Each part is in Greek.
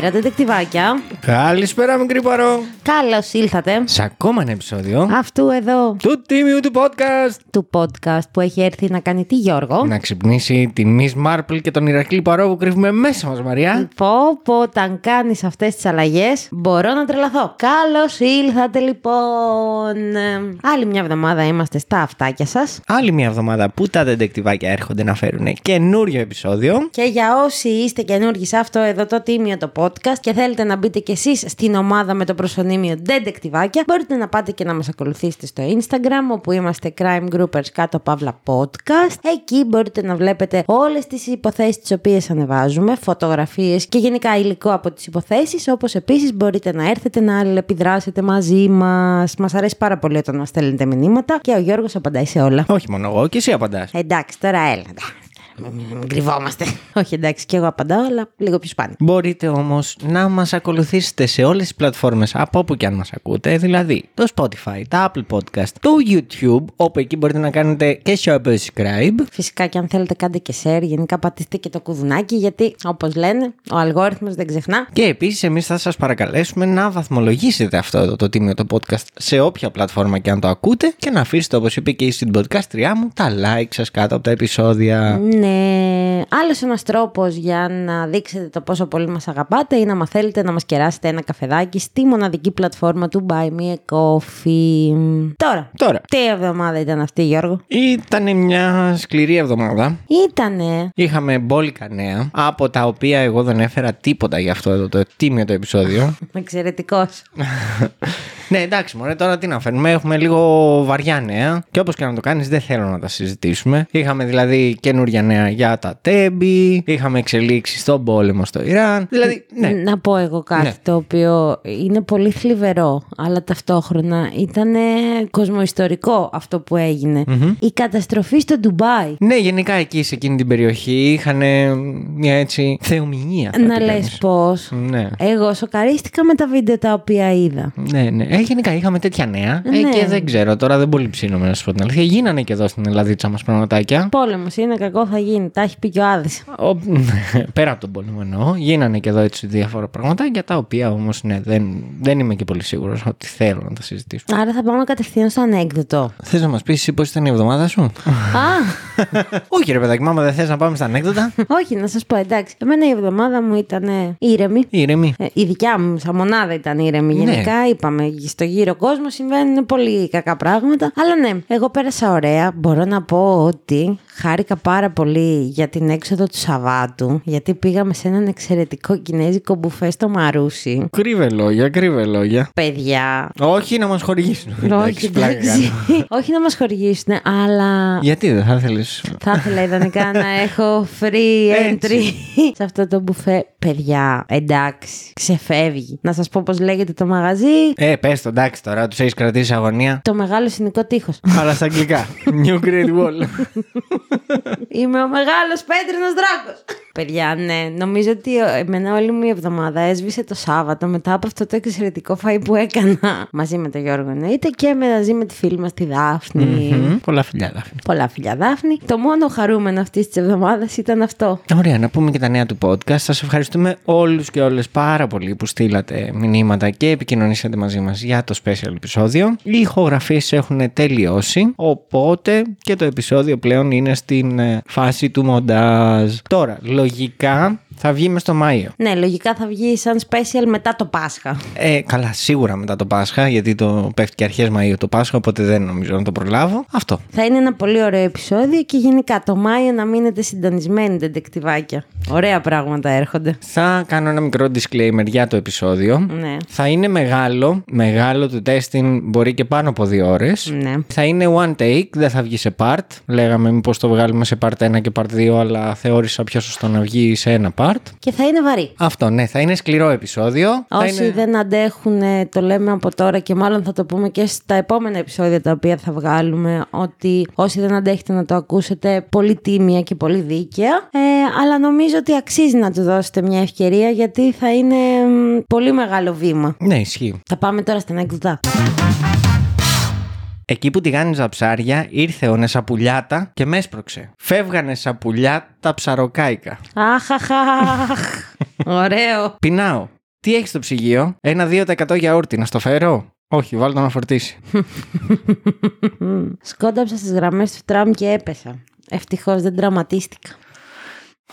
Καλησπέρα, τετεκτιβάκια. Καλησπέρα, μικρή παρό. Καλώς ήλθατε. Σε ακόμα ένα επεισόδιο Αυτού εδώ του τίμιου του podcast. του podcast που έχει έρθει να κάνει τι Γιώργο. Να ξυπνήσει τη Miss Marple και τον Ηρακλή Παρό που κρύβουμε μέσα μας, Μαριά. Πω πω όταν κάνεις αυτές τις αλλαγές μπορώ να τρελαθώ. Καλώς ήλθατε λοιπόν. Ε, Άλλη μια εβδομάδα είμαστε στα αυτάκια σας. Άλλη μια εβδομάδα που τα δεντεκτιβάκια έρχονται να φέρουν καινούριο επεισόδιο. Και για όσοι είστε καινούργοι σε αυτό εδώ το τίμιο το podcast και θέλετε να μπείτε κι εσείς στην ομάδα με το προσωνύμιο Ντεντεκτιβάκια, μπορείτε να πάτε και να μας ακολουθήσετε στο Instagram όπου είμαστε Crime Groupers κάτω παύλα podcast. Εκεί μπορείτε να βλέπετε όλες τις υποθέσεις τις οποίες ανεβάζουμε, φωτογραφίες και γενικά υλικό από τις υποθέσεις, όπως επίσης μπορείτε να έρθετε να αλληλεπιδράσετε μαζί μας. Μας αρέσει πάρα πολύ όταν μας στέλνετε μηνύματα και ο Γιώργος απαντάει σε όλα. Όχι μόνο εγώ, και εσύ απαντάς. Εντάξει, τώρα έλα. Μην- Μην κρυβόμαστε. Όχι, εντάξει, και εγώ απαντάω, αλλά λίγο πιο σπάνια. Μπορείτε όμως να μας ακολουθήσετε σε όλες τις πλατφόρμες από όπου και αν μας ακούτε, δηλαδή το Spotify, τα Apple Podcast, το YouTube, όπου εκεί μπορείτε να κάνετε και subscribe. Φυσικά και αν θέλετε κάντε και share, γενικά πατήστε και το κουδουνάκι, γιατί όπως λένε, ο αλγόριθμος δεν ξεχνά. Και επίσης εμείς θα σας παρακαλέσουμε να βαθμολογήσετε αυτό εδώ το τίμιο το podcast σε όποια πλατφόρμα και αν το ακούτε και να αφήσετε όπως είπε και η στην podcastριά μου τα like σας κάτω από τα επεισόδια. Ναι, άλλος ένας τρόπος για να δείξετε το πόσο πολύ μας αγαπάτε είναι άμα θέλετε να μας κεράσετε ένα καφεδάκι στη μοναδική πλατφόρμα του Buy Me a Coffee. Τώρα, Τώρα, τι εβδομάδα ήταν αυτή Γιώργο; ήταν μια σκληρή εβδομάδα. Ήτανε. Είχαμε μπόλικα νέα, από τα οποία εγώ δεν έφερα τίποτα για αυτό εδώ το τίμιο το επεισόδιο. Εξαιρετικός. ναι, εντάξει, μωρέ, τώρα τι να φέρνουμε. Έχουμε λίγο βαριά νέα. Και όπως και να το κάνεις, δεν θέλω να τα συζητήσουμε. Είχαμε δηλαδή καινούρια νέα για τα τέμπη. Είχαμε εξελίξεις στον πόλεμο στο Ιράν. Δηλαδή, ναι. Να πω εγώ κάτι Ναι. το οποίο είναι πολύ θλιβερό, αλλά ταυτόχρονα ήταν κοσμοϊστορικό αυτό που εγινε Η καταστροφή στο Ντουμπάι. Ναι, γενικά εκεί σε εκείνη την περιοχή είχαν μια έτσι θεομηνία. θα Να την λες κάνεις. πώς. Ναι. Εγώ σοκαρίστηκα με τα βίντεο τα οποία είδα. Ναι, ναι. Ε, γενικά είχαμε τέτοια νέα. Ε, Ναι. και δεν ξέρω, τώρα δεν πολύ ψήνομαι να σου πω την αλήθεια. Γίνανε και εδώ στην Ελλαδίτσα μας πραγματάκια. Πόλεμος είναι κακό θα γίνει, τα έχει πει και ο Άδης. Ο, πέρα από τον πόλεμο εννοώ, γίνανε και εδώ έτσι διάφορα πραγματάκια τα οποία όμως ναι, δεν, δεν είμαι και πολύ σίγουρος ότι θέλω να τα συζητήσω. Άρα θα πάμε κατευθείαν στο ανέκδοτο. Θες να μας πεις εσύ πώς ήταν η εβδομάδα σου, Α, Όχι, ρε παιδάκι, μάμα, δεν θες να πάμε στα ανέκδοτα. όχι, να σας πω εντάξει. Εμένα η εβδομάδα μου ήταν ήρεμη. Ήρεμη. Ε, η δικιά μου σαν μονάδα ήταν ήρεμη. Ναι. Γενικά είπαμε, στο γύρο κόσμο συμβαίνουν πολύ κακά πράγματα. Αλλά ναι, εγώ πέρασα ωραία. Μπορώ να πω ότι χάρηκα πάρα πολύ για την έξοδο του Σαββάτου. Γιατί πήγαμε σε έναν εξαιρετικό κινέζικο μπουφέ στο Μαρούσι. Κρύβε λόγια, κρύβε λόγια. Παιδιά. Όχι να μας χορηγήσουν. Όχι, Εντάξει, πλάκα εντάξει. κάνω. Όχι να μας χορηγήσουν, αλλά Γιατί δεν θα ήθελε. θα ήθελα ιδανικά να έχω free Έτσι. entry σε αυτό το μπουφέ. Παιδιά, εντάξει, ξεφεύγει. Να σας πω πώς λέγεται το μαγαζί. Ε, πες το εντάξει τώρα, τους έχεις κρατήσει αγωνία. Το μεγάλο συνοικό τείχος. Αλλά στα αγγλικά. New Great Wall. Είμαι ο μεγάλος πέτρινος δράκος. Παιδιά, ναι, νομίζω ότι ε, εμένα όλη μου η εβδομάδα έσβησε το Σάββατο μετά από αυτό το εξαιρετικό φαΐ που έκανα μαζί με τον Γιώργο εννοείται και μαζί με τη φίλη μας τη δαφνη Μμμ, Πολλά φιλιά, Δάφνη. Πολλά φιλιά Δάφνη. Το μόνο χαρούμενο αυτής της εβδομάδας ήταν αυτό. Ωραία, να πούμε και τα νέα του podcast. Σας ευχαριστούμε όλους και όλες πάρα πολύ που στείλατε μηνύματα και επικοινωνήσατε μαζί μας για το special επεισόδιο. Οι ηχογραφίε έχουν τελειώσει, οπότε και το επεισόδιο πλέον είναι στην ε, φάση του μοντάζ. Τώρα, λογικά Θα βγει μες στο Μάιο. Ναι, λογικά θα βγει σαν special μετά το Πάσχα. Ε, καλά, σίγουρα μετά το Πάσχα, γιατί το πέφτει και αρχές Μαΐου το Πάσχα, οπότε δεν νομίζω να το προλάβω. Αυτό. Θα είναι ένα πολύ ωραίο επεισόδιο και γενικά το Μάιο να μείνετε συντονισμένοι, τεντεκτιβάκια. Ωραία πράγματα έρχονται. Θα κάνω ένα μικρό disclaimer για το επεισόδιο. Ναι. Θα είναι μεγάλο, μεγάλο το testing μπορεί και πάνω από δύο ώρες. Ναι. Θα είναι one take, δεν θα βγει σε part. Λέγαμε μήπως το βγάλουμε σε part 1 και part 2, αλλά θεώρησα πιο σωστό να βγει σε ένα part. Και θα είναι βαρύ. Αυτό, ναι, θα είναι σκληρό επεισόδιο. Θα Όσοι είναι... δεν αντέχουν, ε, το λέμε από τώρα και μάλλον θα το πούμε και στα επόμενα επεισόδια τα οποία θα βγάλουμε, ότι όσοι δεν αντέχετε να το ακούσετε, πολύ τίμια και πολύ δίκαια. Ε, αλλά νομίζω ότι αξίζει να του δώσετε μια ευκαιρία γιατί θα είναι μ, πολύ μεγάλο βήμα. Ναι, ισχύει. Θα πάμε τώρα στην έκδοτα. Εκεί που τηγάνιζα ψάρια, ήρθε ο Νεσαπουλιάτα και με έσπρωξε. Φεύγανε σαπουλιά τα ψαροκάικα. Αχαχαχ. Ωραίο. Πεινάω. Τι έχεις στο ψυγείο, ένα 2% γιαούρτι, να στο φέρω; Όχι, βάλω το να φορτίσει. Σκόνταψα στις γραμμές του τραμ και έπεσα. Ευτυχώς δεν τραυματίστηκα.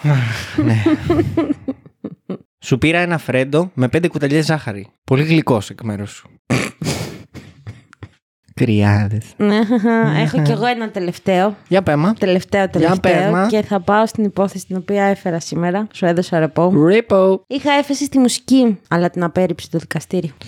ναι. Σου πήρα ένα φρέντο με πέντε κουταλιές ζάχαρη. Πολύ γλυκός εκ μέρους σου. Κρυάδες. Ναι, Έχω κι εγώ ένα τελευταίο. Για πέμα. Τελευταίο, τελευταίο. πες, Και θα πάω στην υπόθεση την οποία έφερα σήμερα. Σου έδωσα ρεπό. Ρίπο. Είχα έφεση στη μουσική, αλλά την απέρριψε το δικαστήριο.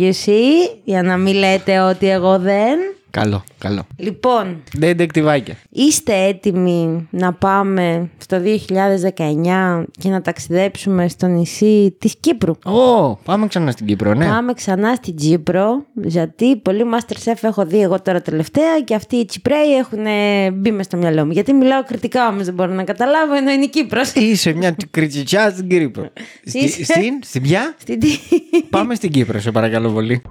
You see, για να μην λέτε ότι εγώ δεν. Καλό, καλό. Λοιπόν, Δεν τεκτιβάκια. είστε έτοιμοι να πάμε στο 2019 και να ταξιδέψουμε στο νησί της Κύπρου; Ω, πάμε ξανά στην Κύπρο, ναι. Πάμε ξανά στην Κύπρο, γιατί πολλοί Masterchef έχω δει εγώ τώρα τελευταία και αυτοί οι Τσιπρέοι έχουν ε, μπει μες στο μυαλό μου. Γιατί μιλάω κριτικά όμως δεν μπορώ να καταλάβω, ενώ είναι η Κύπρος. Είσαι μια κριτσιτσιά στην Κύπρο. Στη- Είσαι. Στην, στην ποια; Στην τι- Πάμε στην Κύπρο, σε παρακαλώ πολύ.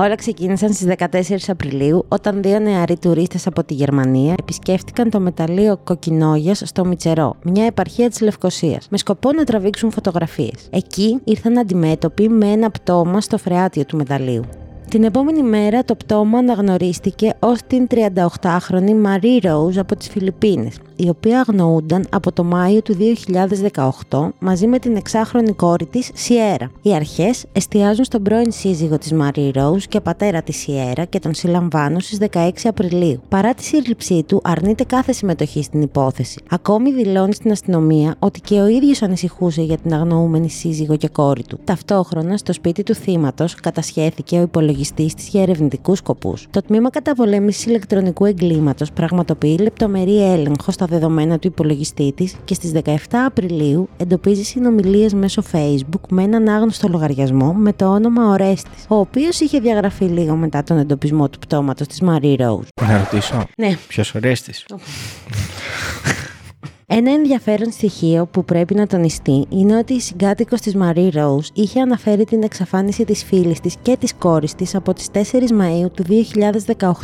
Όλα ξεκίνησαν στις 14 Απριλίου όταν δύο νεαροί τουρίστες από τη Γερμανία επισκέφτηκαν το μεταλλείο Κοκκινόγιας στο Μιτσερό, μια επαρχία της Λευκοσίας, με σκοπό να τραβήξουν φωτογραφίες. Εκεί ήρθαν αντιμέτωποι με ένα πτώμα στο φρεάτιο του μεταλλείου. Την επόμενη μέρα το πτώμα αναγνωρίστηκε ως την 38χρονη Marie Rose από τις Φιλιππίνες, η οποία αγνοούνταν από το Μάιο του 2018 μαζί με την εξάχρονη κόρη της Σιέρα. Οι αρχές εστιάζουν στον πρώην σύζυγο της Marie Rose και πατέρα της Σιέρα και τον συλλαμβάνουν στις 16 Απριλίου. Παρά τη σύλληψή του αρνείται κάθε συμμετοχή στην υπόθεση. Ακόμη δηλώνει στην αστυνομία ότι και ο ίδιος ανησυχούσε για την αγνοούμενη σύζυγο και κόρη του. Ταυτόχρονα στο σπίτι του θύματος κατασχέθηκε ο υπολογιστής της για ερευνητικούς σκοπούς. Το τμήμα καταπολέμησης ηλεκτρονικού εγκλήματος πραγματοποιεί λεπτομερή έλεγχο στα δεδομένα του υπολογιστή της και στις 17 Απριλίου εντοπίζει συνομιλίες μέσω Facebook με έναν άγνωστο λογαριασμό με το όνομα Ορέστης, ο οποίος είχε διαγραφεί λίγο μετά τον εντοπισμό του πτώματος της Marie Rose. Να ρωτήσω. Ναι, Ποιος ορέστης; Ένα ενδιαφέρον στοιχείο που πρέπει να τονιστεί είναι ότι η συγκάτοικος της Marie Rose είχε αναφέρει την εξαφάνιση της φίλης της και της κόρης της από τις 4 Μαου του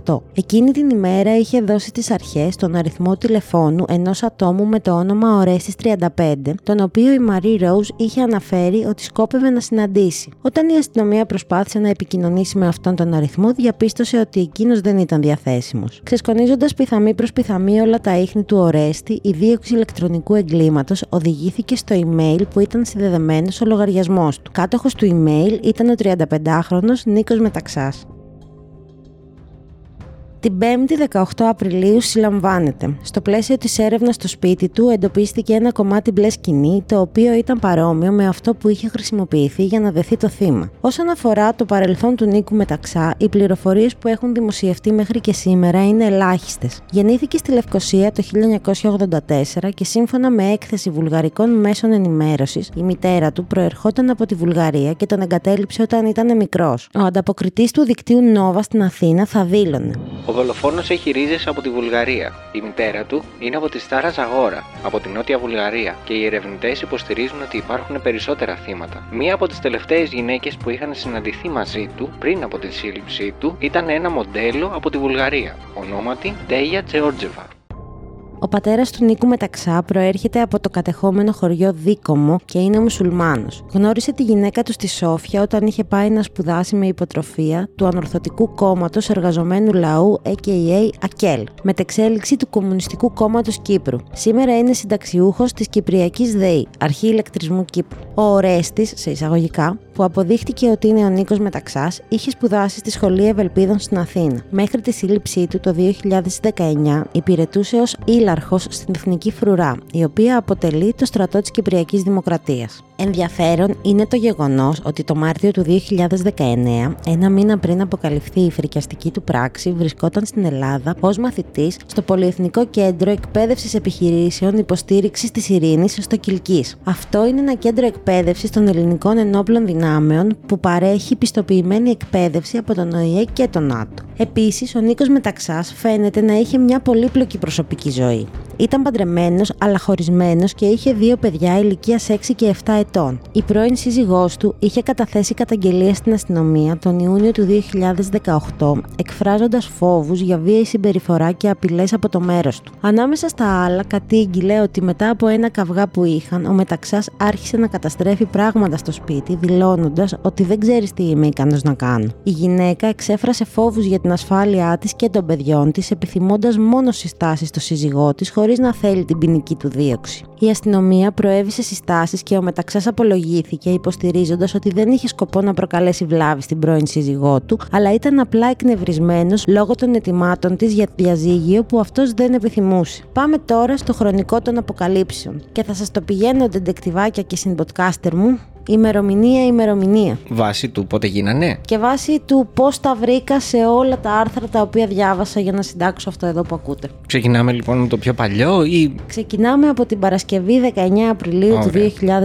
2018. Εκείνη την ημέρα είχε δώσει στι αρχές τον αριθμό τηλεφώνου ενός ατόμου με το όνομα Ορέστης 35, τον οποίο η Marie Rose είχε αναφέρει ότι σκόπευε να συναντήσει. Όταν η αστυνομία προσπάθησε να επικοινωνήσει με αυτόν τον αριθμό, διαπίστωσε ότι εκείνος δεν ήταν διαθέσιμος. Ξεσκονίζοντας πιθαμή προς πιθαμή όλα τα ίχνη του Ορέστη, η δίωξη ηλεκτρονικού εγκλήματος οδηγήθηκε στο email που ήταν συνδεδεμένος ο λογαριασμός του. Κάτοχος του email ήταν ο 35χρονο Νίκος Μεταξάς. Την 5η 18 Απριλίου συλλαμβάνεται. Στο πλαίσιο της έρευνας στο σπίτι του εντοπίστηκε ένα κομμάτι μπλε σκηνή, το οποίο ήταν παρόμοιο με αυτό που είχε χρησιμοποιηθεί για να δεθεί το θύμα. Όσον αφορά το παρελθόν του Νίκου Μεταξά, οι πληροφορίες που έχουν δημοσιευτεί μέχρι και σήμερα είναι ελάχιστες. Γεννήθηκε στη Λευκοσία το 1984 και σύμφωνα με έκθεση βουλγαρικών μέσων ενημέρωσης, η μητέρα του προερχόταν από τη Βουλγαρία και τον εγκατέλειψε όταν ήταν μικρός. Ο ανταποκριτής του δικτύου Nova στην Αθήνα θα δήλωνε. Ο δολοφόνος έχει ρίζες από τη Βουλγαρία. Η μητέρα του είναι από τη Στάρα Ζαγόρα, από τη Νότια Βουλγαρία, και οι ερευνητές υποστηρίζουν ότι υπάρχουν περισσότερα θύματα. Μία από τις τελευταίες γυναίκες που είχαν συναντηθεί μαζί του πριν από τη σύλληψή του ήταν ένα μοντέλο από τη Βουλγαρία, ονόματι Ντέια Τζεόρτζεβα. Ο πατέρας του Νίκου Μεταξά προέρχεται από το κατεχόμενο χωριό Δίκομο και είναι μουσουλμάνος. Γνώρισε τη γυναίκα του στη Σόφια όταν είχε πάει να σπουδάσει με υποτροφία του Ανορθωτικού Κόμματος Εργαζομένου Λαού, AKA ΑΚΕΛ, μετεξέλιξη του Κομμουνιστικού Κόμματος Κύπρου. Σήμερα είναι συνταξιούχος της Κυπριακής ΔΕΗ, Αρχή Ηλεκτρισμού Κύπρου. Ο Ορέστη, σε εισαγωγικά, που αποδείχτηκε ότι είναι ο Νίκος Μεταξάς, είχε σπουδάσει στη Σχολή Ευελπίδων στην Αθήνα. Μέχρι τη σύλληψή του το 2019 υπηρετούσε ως ήλαρχος στην Εθνική Φρουρά, η οποία αποτελεί το στρατό της Κυπριακής Δημοκρατίας. Ενδιαφέρον είναι το γεγονός ότι το Μάρτιο του 2019, ένα μήνα πριν αποκαλυφθεί η φρικιαστική του πράξη, βρισκόταν στην Ελλάδα ως μαθητής στο Πολυεθνικό Κέντρο Εκπαίδευσης Επιχειρήσεων Υποστήριξης της Ειρήνης στο Κιλκή. Αυτό είναι ένα κέντρο εκπαίδευσης των ελληνικών ενόπλων δυνάμεων που παρέχει πιστοποιημένη εκπαίδευση από τον ΟΗΕ και τον ΝΑΤΟ. Επίσης, ο Νίκος Μεταξάς φαίνεται να είχε μια πολύπλοκη προσωπική ζωή. Ήταν παντρεμένος αλλά χωρισμένος και είχε δύο παιδιά ηλικίας 6 και 7 ετών. Η πρώην σύζυγός του είχε καταθέσει καταγγελία στην αστυνομία τον Ιούνιο του 2018, εκφράζοντας φόβους για βίαιη συμπεριφορά και απειλές από το μέρος του. Ανάμεσα στα άλλα, κατήγγειλε ότι μετά από ένα καυγά που είχαν, ο Μεταξάς άρχισε να καταστρέφει πράγματα στο σπίτι, δηλώνοντας ότι δεν ξέρεις τι είμαι ικανός να κάνω. Η γυναίκα εξέφρασε φόβους για την ασφάλειά της και των παιδιών της, επιθυμώντας μόνο συστάσεις στο σύζυγό της, χωρίς να θέλει την ποινική του δίωξη. Η αστυνομία προέβησε συστάσεις και ο Μεταξά απολογήθηκε, υποστηρίζοντας ότι δεν είχε σκοπό να προκαλέσει βλάβη στην πρώην σύζυγό του, αλλά ήταν απλά εκνευρισμένος λόγω των ετοιμάτων της για διαζύγιο που αυτός δεν επιθυμούσε. Πάμε τώρα στο χρονικό των αποκαλύψεων και θα σας το πηγαίνω ντεντεκτιβάκια και συμποτκάστερ μου ημερομηνία ημερομηνία. Βάσει του πότε γίνανε; Και βάσει του πώς τα βρήκα σε όλα τα άρθρα τα οποία διάβασα για να συντάξω αυτό εδώ που ακούτε. Ξεκινάμε λοιπόν με το πιο παλιό ή. Ξεκινάμε από την Παρασκευή 19 Απριλίου του Ωραία.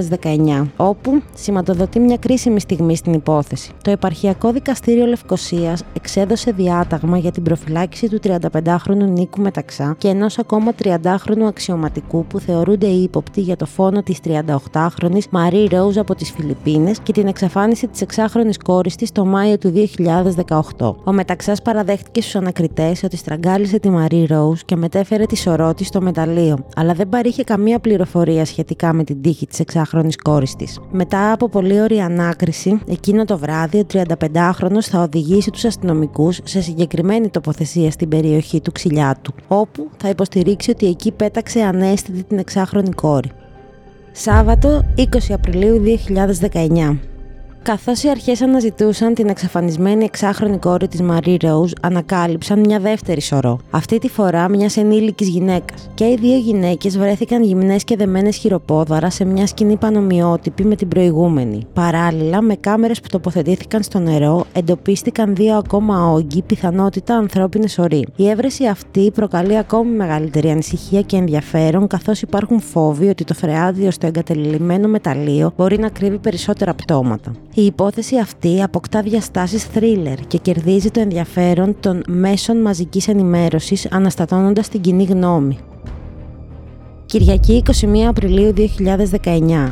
2019, όπου σηματοδοτεί μια κρίσιμη στιγμή στην υπόθεση. Το Επαρχιακό Δικαστήριο Λευκοσίας εξέδωσε διάταγμα για την προφυλάκηση του 35χρονου Νίκου Μεταξά και ενός ακόμα 30χρονου αξιωματικού που θεωρούνται ύποπτοι για το φόνο της 38χρονη Μαρή Ρόουζ από τι Φιλιππίνες και την εξαφάνιση της εξάχρονης κόρης της το Μάιο του 2018. Ο Μεταξάς παραδέχτηκε στους ανακριτές ότι στραγγάλισε τη Μαρή Ρόουζ και μετέφερε τη σωρό της στο μεταλλείο, αλλά δεν παρήχε καμία πληροφορία σχετικά με την τύχη της εξάχρονης κόρης της. Μετά από πολύ ωρη ανάκριση, εκείνο το βράδυ ο 35χρονο θα οδηγήσει τους αστυνομικούς σε συγκεκριμένη τοποθεσία στην περιοχή του Ξυλιάτου, όπου θα υποστηρίξει ότι εκεί πέταξε ανέστητη την εξάχρονη κόρη. Σάββατο 20 Απριλίου 2019. Καθώς οι αρχές αναζητούσαν την εξαφανισμένη εξάχρονη κόρη της Μαρή Ρόουζ, ανακάλυψαν μια δεύτερη σωρό. Αυτή τη φορά μιας ενήλικης γυναίκας. Και οι δύο γυναίκες βρέθηκαν γυμνές και δεμένες χειροπόδαρα σε μια σκηνή πανομοιότυπη με την προηγούμενη. Παράλληλα, με κάμερες που τοποθετήθηκαν στο νερό, εντοπίστηκαν δύο ακόμα όγκοι, πιθανότητα ανθρώπινε ορί. Η έβρεση αυτή προκαλεί ακόμη μεγαλύτερη ανησυχία και ενδιαφέρον, καθώς υπάρχουν φόβοι ότι το φρεάδιο στο εγκατελειμμένο μεταλλείο μπορεί να κρύβει περισσότερα πτώματα. Η υπόθεση αυτή αποκτά διαστάσεις thriller και κερδίζει το ενδιαφέρον των μέσων μαζικής ενημέρωσης αναστατώνοντας την κοινή γνώμη. Κυριακή 21 Απριλίου 2019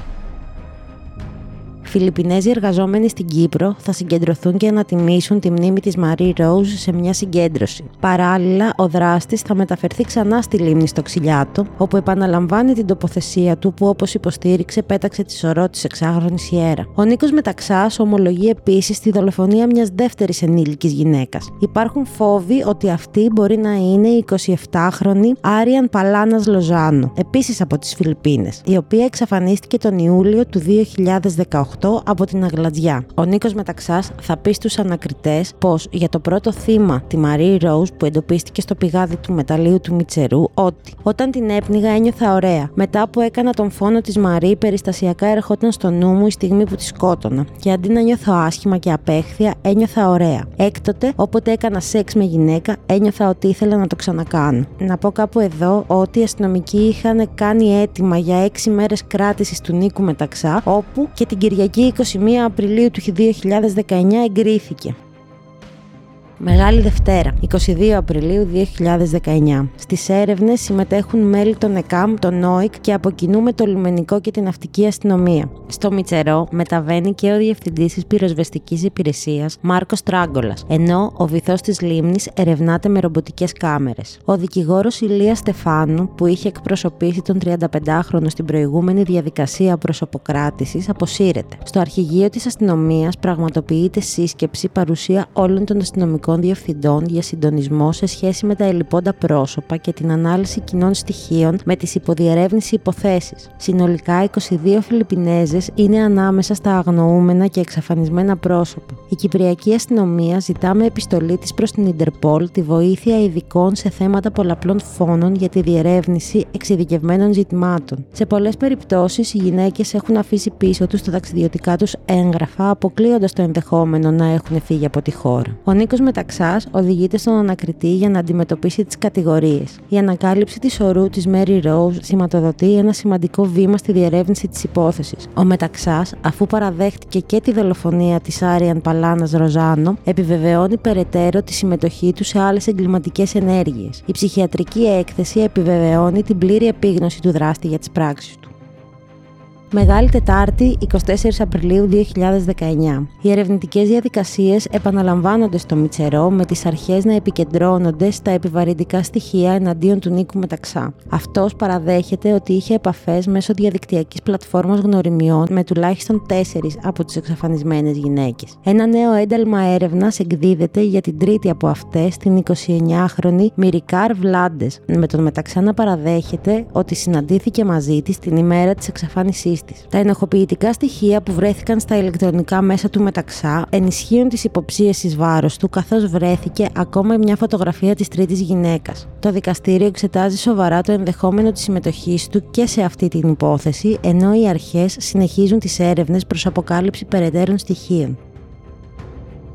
Φιλιππινέζοι εργαζόμενοι στην Κύπρο θα συγκεντρωθούν και να τιμήσουν τη μνήμη της Μαρή Ρόουζ σε μια συγκέντρωση. Παράλληλα, ο δράστης θα μεταφερθεί ξανά στη λίμνη στο Ξυλιάτο, όπου επαναλαμβάνει την τοποθεσία του που, όπως υποστήριξε, πέταξε τη σωρό της εξάχρονης Ιέρα. Ο Νίκος Μεταξάς ομολογεί επίσης τη δολοφονία μιας δεύτερης ενήλικης γυναίκας. Υπάρχουν φόβοι ότι αυτή μπορεί να είναι η 27χρονη Άριαν Παλάνας Λοζάνο, επίσης από τις Φιλιππίνες, η οποία εξαφανίστηκε τον Ιούλιο του 2018 από την Αγλατζιά. Ο Νίκος Μεταξάς θα πει στους ανακριτές πως για το πρώτο θύμα, τη Μαρή Ρόουζ, που εντοπίστηκε στο πηγάδι του μεταλλίου του Μιτσερού, ότι όταν την έπνιγα ένιωθα ωραία. Μετά που έκανα τον φόνο της Μαρή, περιστασιακά ερχόταν στο νου μου η στιγμή που της σκότωνα. Και αντί να νιώθω άσχημα και απέχθεια, ένιωθα ωραία. Έκτοτε, όποτε έκανα σεξ με γυναίκα, ένιωθα ότι ήθελα να το ξανακάνω. Να πω κάπου εδώ ότι οι αστυνομικοί είχαν κάνει έτοιμα για 6 μέρες κράτησης του Νίκου Μεταξά, όπου και την Κυριακή 21 Απριλίου του 2019 εγκρίθηκε. Μεγάλη Δευτέρα, 22 Απριλίου 2019. Στις έρευνες συμμετέχουν μέλη των ΕΚΑΜ, των ΝΟΙΚ και από κοινού με το λιμενικό και την ναυτική αστυνομία. Στο Μιτσερό μεταβαίνει και ο διευθυντής της πυροσβεστικής υπηρεσίας, Μάρκος Τράγκολα, ενώ ο βυθός της λίμνης ερευνάται με ρομποτικές κάμερες. Ο δικηγόρος Ηλίας Στεφάνου, που είχε εκπροσωπήσει τον 35χρονο στην προηγούμενη διαδικασία προσωποκράτησης, αποσύρεται. Στο αρχηγείο της αστυνομίας πραγματοποιείται σύσκεψη παρουσία όλων των αστυνομικών διευθυντών για συντονισμό σε σχέση με τα ελληπώντα πρόσωπα και την ανάλυση κοινών στοιχείων με τις υποδιερεύνηση υποθέσεις. Συνολικά, 22 Φιλιππινέζες είναι ανάμεσα στα αγνοούμενα και εξαφανισμένα πρόσωπα. Η Κυπριακή Αστυνομία ζητά με επιστολή της προς την Ιντερπολ τη βοήθεια ειδικών σε θέματα πολλαπλών φόνων για τη διερεύνηση εξειδικευμένων ζητημάτων. Σε πολλές περιπτώσεις, οι γυναίκες έχουν αφήσει πίσω τους τα ταξιδιωτικά τους έγγραφα, αποκλείοντας το ενδεχόμενο να έχουν φύγει από τη χώρα. Ο Νίκος Μεταξά οδηγείται στον ανακριτή για να αντιμετωπίσει τις κατηγορίες. Η ανακάλυψη της ορού της Mary Rose σηματοδοτεί ένα σημαντικό βήμα στη διερεύνηση της υπόθεσης. Ο Μεταξάς, αφού παραδέχτηκε και τη δολοφονία της Άριαν Παλάνας Ροζάνο, επιβεβαιώνει περαιτέρω τη συμμετοχή του σε άλλες εγκληματικές ενέργειες. Η ψυχιατρική έκθεση επιβεβαιώνει την πλήρη επίγνωση του δράστη για τις πράξεις του. Μεγάλη Τετάρτη, 24 Απριλίου 2019. Οι ερευνητικές διαδικασίες επαναλαμβάνονται στο Μιτσερό με τις αρχές να επικεντρώνονται στα επιβαρυντικά στοιχεία εναντίον του Νίκου Μεταξά. Αυτός παραδέχεται ότι είχε επαφές μέσω διαδικτυακής πλατφόρμας γνωριμιών με τουλάχιστον τέσσερις από τις εξαφανισμένες γυναίκες. Ένα νέο ένταλμα έρευνας εκδίδεται για την τρίτη από αυτές, την 29χρονη Μυρικάρ Βλάντες, με τον Μεταξά να παραδέχεται ότι συναντήθηκε μαζί της την ημέρα της εξαφάνισής τα ενοχοποιητικά στοιχεία που βρέθηκαν στα ηλεκτρονικά μέσα του μεταξά ενισχύουν τις υποψίες εις βάρος του, καθώς βρέθηκε ακόμα μια φωτογραφία της τρίτης γυναίκας. Το δικαστήριο εξετάζει σοβαρά το ενδεχόμενο της συμμετοχής του και σε αυτή την υπόθεση, ενώ οι αρχές συνεχίζουν τις έρευνες προς αποκάλυψη περαιτέρων στοιχείων.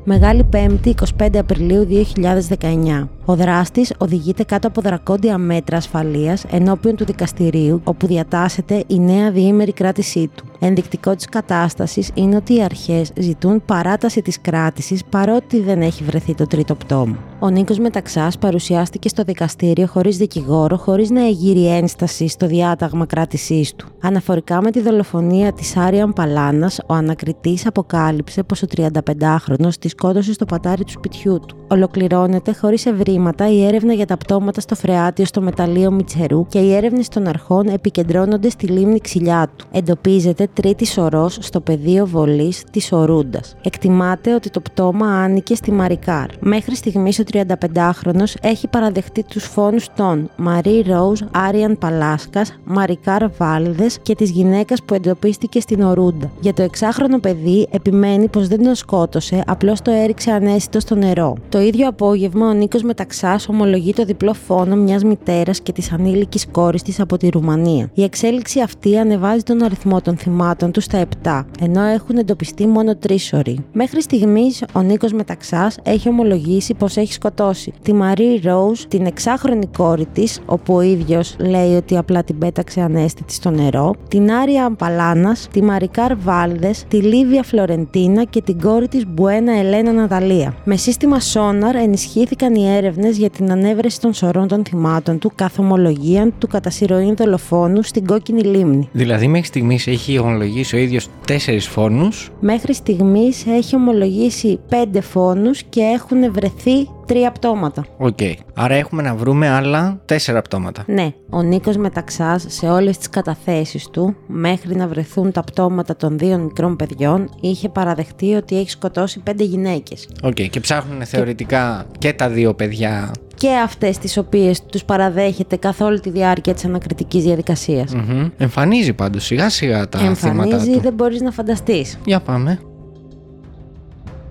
Μεγάλη Πέμπτη, 25 Απριλίου 2019. Ο δράστης οδηγείται κάτω από δρακόντια μέτρα ασφαλείας ενώπιον του δικαστηρίου, όπου διατάσσεται η νέα διήμερη κράτησή του. Ενδεικτικό της κατάστασης είναι ότι οι αρχές ζητούν παράταση της κράτησης παρότι δεν έχει βρεθεί το τρίτο πτώμα. Ο Νίκος Μεταξάς παρουσιάστηκε στο δικαστήριο χωρίς δικηγόρο, χωρίς να εγείρει ένσταση στο διάταγμα κράτησής του. Αναφορικά με τη δολοφονία της Άριαν Παλάνας, ο ανακριτής αποκάλυψε πως ο 35χρονο της σκότωσε στο πατάρι του σπιτιού του. Ολοκληρώνεται χωρίς ευρήματα η έρευνα για τα πτώματα στο φρεάτιο στο μεταλλείο Μιτσερού και οι έρευνες των αρχών επικεντρώνονται στη λίμνη ξυλιά του. Εντοπίζεται τρίτης σωρό στο πεδίο βολής της Ορούντα. Εκτιμάται ότι το πτώμα άνοικε στη Μαρικάρ. Μέχρι στιγμής ο 35χρονο έχει παραδεχτεί τους φόνους των Μαρή Ρόουζ, Άριαν Παλάσκα, Μαρικάρ Βάλδε και της γυναίκας που εντοπίστηκε στην Ορούντα. Για το εξάχρονο παιδί επιμένει πως δεν τον σκότωσε, απλώς το έριξε ανέστητο στο νερό. Το ίδιο απόγευμα ο Νίκος Μεταξάς ομολογεί το διπλό φόνο μιας μητέρας και της ανήλικης κόρης της από τη Ρουμανία. Η εξέλιξη αυτή ανεβάζει τον αριθμό των θυμάτων τους στα 7, ενώ έχουν εντοπιστεί μόνο 3 σωροί. Μέχρι στιγμής ο Νίκος Μεταξάς έχει ομολογήσει πως έχει σκοτώσει τη Μαρή Ρόουζ, την εξάχρονη κόρη της, όπου ο ίδιος λέει ότι απλά την πέταξε ανέστητη στο νερό, την Άρια Αμπαλάνας, τη Μαρικάρ Βάλδες, τη Λίβια Φλωρεντίνα και την κόρη της Μπουένα Ελένα Ναταλία. Με σύστημα Sonar ενισχύθηκαν οι έρευνες για την ανέβρεση των σωρών των θυμάτων του καθ' ομολογία του κατά συρροήν δολοφόνου στην κόκκινη λίμνη. Δηλαδή, μέχρι στιγμής έχει ομολογήσει ο ίδιος τέσσερις φόνους. Μέχρι στιγμής έχει ομολογήσει πέντε φόνους και έχουν βρεθεί τρία πτώματα. Οκ. Άρα έχουμε να βρούμε άλλα τέσσερα πτώματα. Ναι, ο Νίκος Μεταξάς σε όλες τις καταθέσεις του, μέχρι να βρεθούν τα πτώματα των δύο μικρών παιδιών, είχε παραδεχτεί ότι έχει σκοτώσει πέντε γυναίκες. Οκ. Και ψάχνουν θεωρητικά και τα δύο παιδιά. Και αυτές τις οποίες τους παραδέχεται καθ' όλη τη διάρκεια της ανακριτικής διαδικασίας. Μμμ. Εμφανίζει πάντως σιγά σιγά τα θύματα Εμφανίζει, του. δεν μπορείς να φανταστείς. Για πάμε.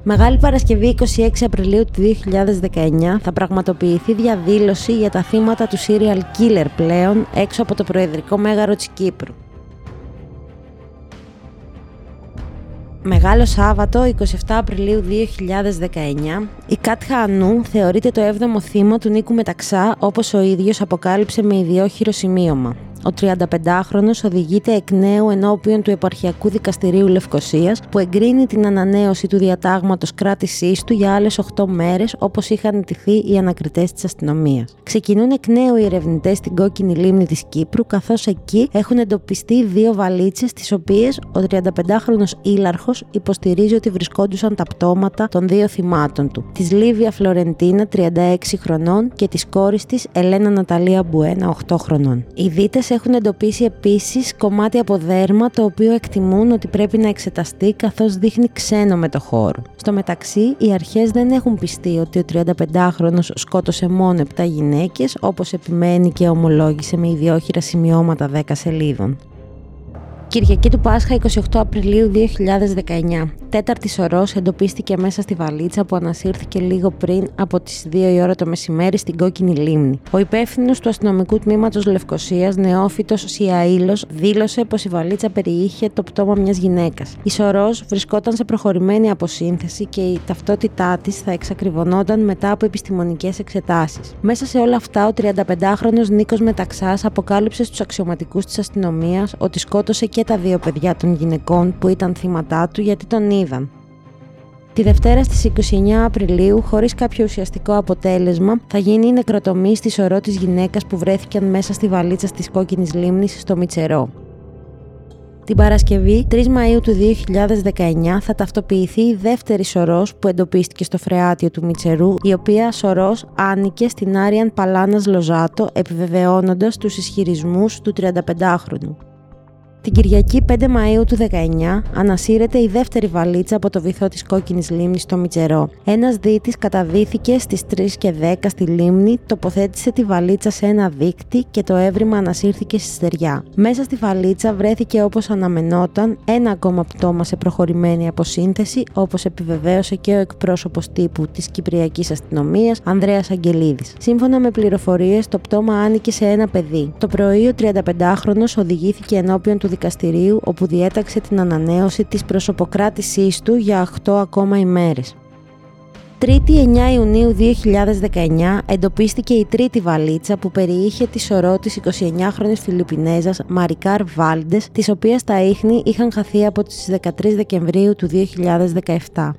Μεγάλη Παρασκευή 26 Απριλίου του 2019 θα πραγματοποιηθεί διαδήλωση για τα θύματα του serial killer πλέον έξω από το Προεδρικό Μέγαρο της Κύπρου. Μεγάλο Σάββατο 27 Απριλίου 2019, η Κάτχα Ανού θεωρείται το 7ο θύμα του Νίκου Μεταξά όπως ο ίδιος αποκάλυψε με ιδιόχειρο σημείωμα. Ο 35χρονο οδηγείται εκ νέου ενώπιον του Επαρχιακού Δικαστηρίου Λευκοσίας, που εγκρίνει την ανανέωση του διατάγματος κράτησής του για άλλες 8 μέρες, όπως είχαν ετηθεί οι ανακριτές της αστυνομίας. Ξεκινούν εκ νέου οι ερευνητές στην κόκκινη λίμνη της Κύπρου, καθώς εκεί έχουν εντοπιστεί δύο βαλίτσες, τις οποίες ο 35χρονο ήλαρχος υποστηρίζει ότι βρισκόντουσαν τα πτώματα των δύο θυμάτων του, της Λίβια Φλωρεντίνα, 36 χρονών, και της κόρης της Ελένα Ναταλία Μπουένα, 8 χρονών. Οι δίτες έχουν εντοπίσει επίσης κομμάτι από δέρμα, το οποίο εκτιμούν ότι πρέπει να εξεταστεί καθώς δείχνει ξένο με το χώρο. Στο μεταξύ, οι αρχές δεν έχουν πιστεί ότι ο 35χρονο σκότωσε μόνο 7 γυναίκες, όπως επιμένει και ομολόγησε με ιδιόχειρα σημειώματα 10 σελίδων. Κυριακή του Πάσχα 28 Απριλίου 2019. Τέταρτη σωρός εντοπίστηκε μέσα στη βαλίτσα που ανασύρθηκε λίγο πριν από τις 2 η ώρα το μεσημέρι στην κόκκινη λίμνη. Ο υπεύθυνος του αστυνομικού τμήματος Λευκοσίας, νεόφυτος Σιαήλος, δήλωσε πως η βαλίτσα περιείχε το πτώμα μιας γυναίκας. Η σωρός βρισκόταν σε προχωρημένη αποσύνθεση και η ταυτότητά της θα εξακριβωνόταν μετά από επιστημονικές εξετάσεις. Μέσα σε όλα αυτά, ο 35χρονο Νίκος Μεταξάς αποκάλυψε στους αξιωματικούς της αστυνομίας ότι σκότωσε και τα δύο παιδιά των γυναικών που ήταν θύματά του γιατί τον είδαν. Τη Δευτέρα στις 29 Απριλίου, χωρίς κάποιο ουσιαστικό αποτέλεσμα, θα γίνει η νεκροτομή στη σωρό της γυναίκας που βρέθηκαν μέσα στη βαλίτσα της κόκκινης λίμνης στο Μιτσερό. Την Παρασκευή 3 Μαΐου του 2019 θα ταυτοποιηθεί η δεύτερη σωρός που εντοπίστηκε στο φρεάτιο του Μιτσερού, η οποία σωρός άνοικε στην Άριαν Παλάνας Λοζάτο, επιβεβαιώνοντας τους ισχυρισμούς του 35χρονου. Την Κυριακή 5 Μαΐου του 19 ανασύρεται η δεύτερη βαλίτσα από το βυθό της κόκκινης λίμνης στο Μιτσερό. Ένας δίτης καταδύθηκε στις 3 και 10 στη λίμνη, τοποθέτησε τη βαλίτσα σε ένα δίκτυ και το έβριμα ανασύρθηκε στη στεριά. Μέσα στη βαλίτσα βρέθηκε όπως αναμενόταν ένα ακόμα πτώμα σε προχωρημένη αποσύνθεση, όπως επιβεβαίωσε και ο εκπρόσωπος τύπου της Κυπριακής Αστυνομίας, Ανδρέας Αγγελίδης. Σύμφωνα με πληροφορίες, το πτώμα άνοικε σε ένα παιδί. Το πρωί ο 35χρονος οδηγήθηκε ενώπιον του δικαστηρίου όπου διέταξε την ανανέωση της προσωποκράτησής του για 8 ακόμα ημέρες. 3η 9 Ιουνίου 2019 εντοπίστηκε η τρίτη βαλίτσα που περιείχε τη σωρό της 29χρονης Φιλιππινέζας Μαρικάρ Βάλντες, της οποίας τα ίχνη είχαν χαθεί από τις 13 Δεκεμβρίου του 2017.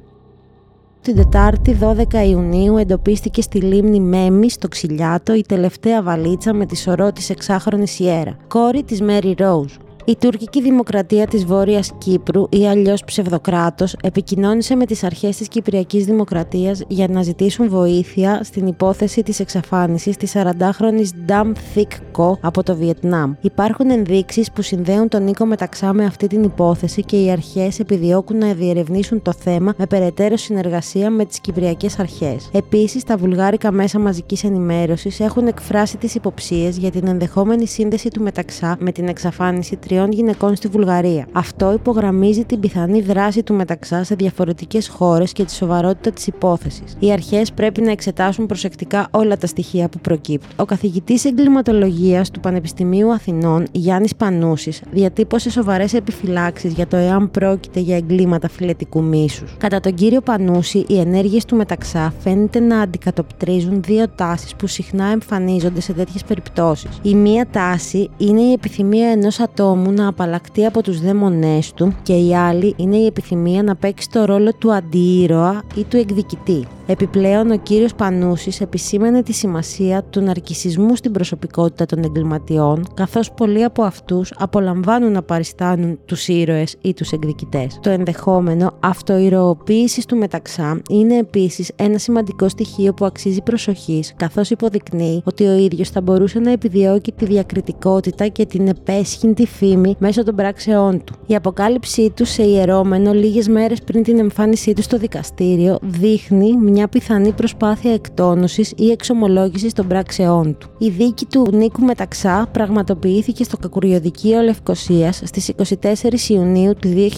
Την Τετάρτη 12 Ιουνίου εντοπίστηκε στη λίμνη Μέμι στο Ξυλιάτο η τελευταία βαλίτσα με τη σωρό της εξάχρονης Ιέρα, κόρη της Μέρι Ρόουζ. Η τουρκική δημοκρατία της Βόρειας Κύπρου ή αλλιώς ψευδοκράτος επικοινώνησε με τις αρχές της Κυπριακής Δημοκρατίας για να ζητήσουν βοήθεια στην υπόθεση της εξαφάνισης της 40χρονης Dam Thick Ko από το Βιετνάμ. Υπάρχουν ενδείξεις που συνδέουν τον Νίκο Μεταξά με αυτή την υπόθεση και οι αρχές επιδιώκουν να διερευνήσουν το θέμα με περαιτέρω συνεργασία με τις Κυπριακές αρχές. Επίσης, τα βουλγάρικα μέσα μαζικής ενημέρωσης έχουν εκφράσει τις υποψίες για την ενδεχόμενη σύνδεση του Μεταξά με την εξαφάνιση τριών γυναικών στη Βουλγαρία. Αυτό υπογραμμίζει την πιθανή δράση του μεταξά σε διαφορετικές χώρες και τη σοβαρότητα της υπόθεσης. Οι αρχές πρέπει να εξετάσουν προσεκτικά όλα τα στοιχεία που προκύπτουν. Ο καθηγητής εγκληματολογίας του Πανεπιστημίου Αθηνών, Γιάννης Πανούσης, διατύπωσε σοβαρές επιφυλάξεις για το εάν πρόκειται για εγκλήματα φιλετικού μίσους. Κατά τον κύριο Πανούση, οι ενέργειες του μεταξά φαίνεται να αντικατοπτρίζουν δύο τάσεις που συχνά εμφανίζονται σε τέτοιες περιπτώσεις. Η μία τάση είναι η επιθυμία ενός ατόμου να απαλλακτεί από τους δαίμονές του και η άλλη είναι η επιθυμία να παίξει το ρόλο του αντίήρωα ή του εκδικητή. Επιπλέον, ο κύριος Πανούσης επισήμανε τη σημασία του ναρκισισμού στην προσωπικότητα των εγκληματιών, καθώς πολλοί από αυτούς απολαμβάνουν να παριστάνουν τους ήρωες ή τους εκδικητές. Το ενδεχόμενο αυτοηρωοποίησης του μεταξά είναι επίσης ένα σημαντικό στοιχείο που αξίζει προσοχής, καθώς υποδεικνύει ότι ο ίδιος θα μπορούσε να επιδιώκει τη διακριτικότητα και την επέσχυντη φήμη μέσω των πράξεών του. Η αποκάλυψή του σε ιερώμενο λίγες μέρες πριν την εμφάνισή του στο δικαστήριο δείχνει μια πιθανή προσπάθεια εκτόνωσης ή εξομολόγησης των πράξεών του. Η δίκη του Νίκου Μεταξά πραγματοποιήθηκε στο Κακουριοδικείο Λευκοσίας στις 24 Ιουνίου του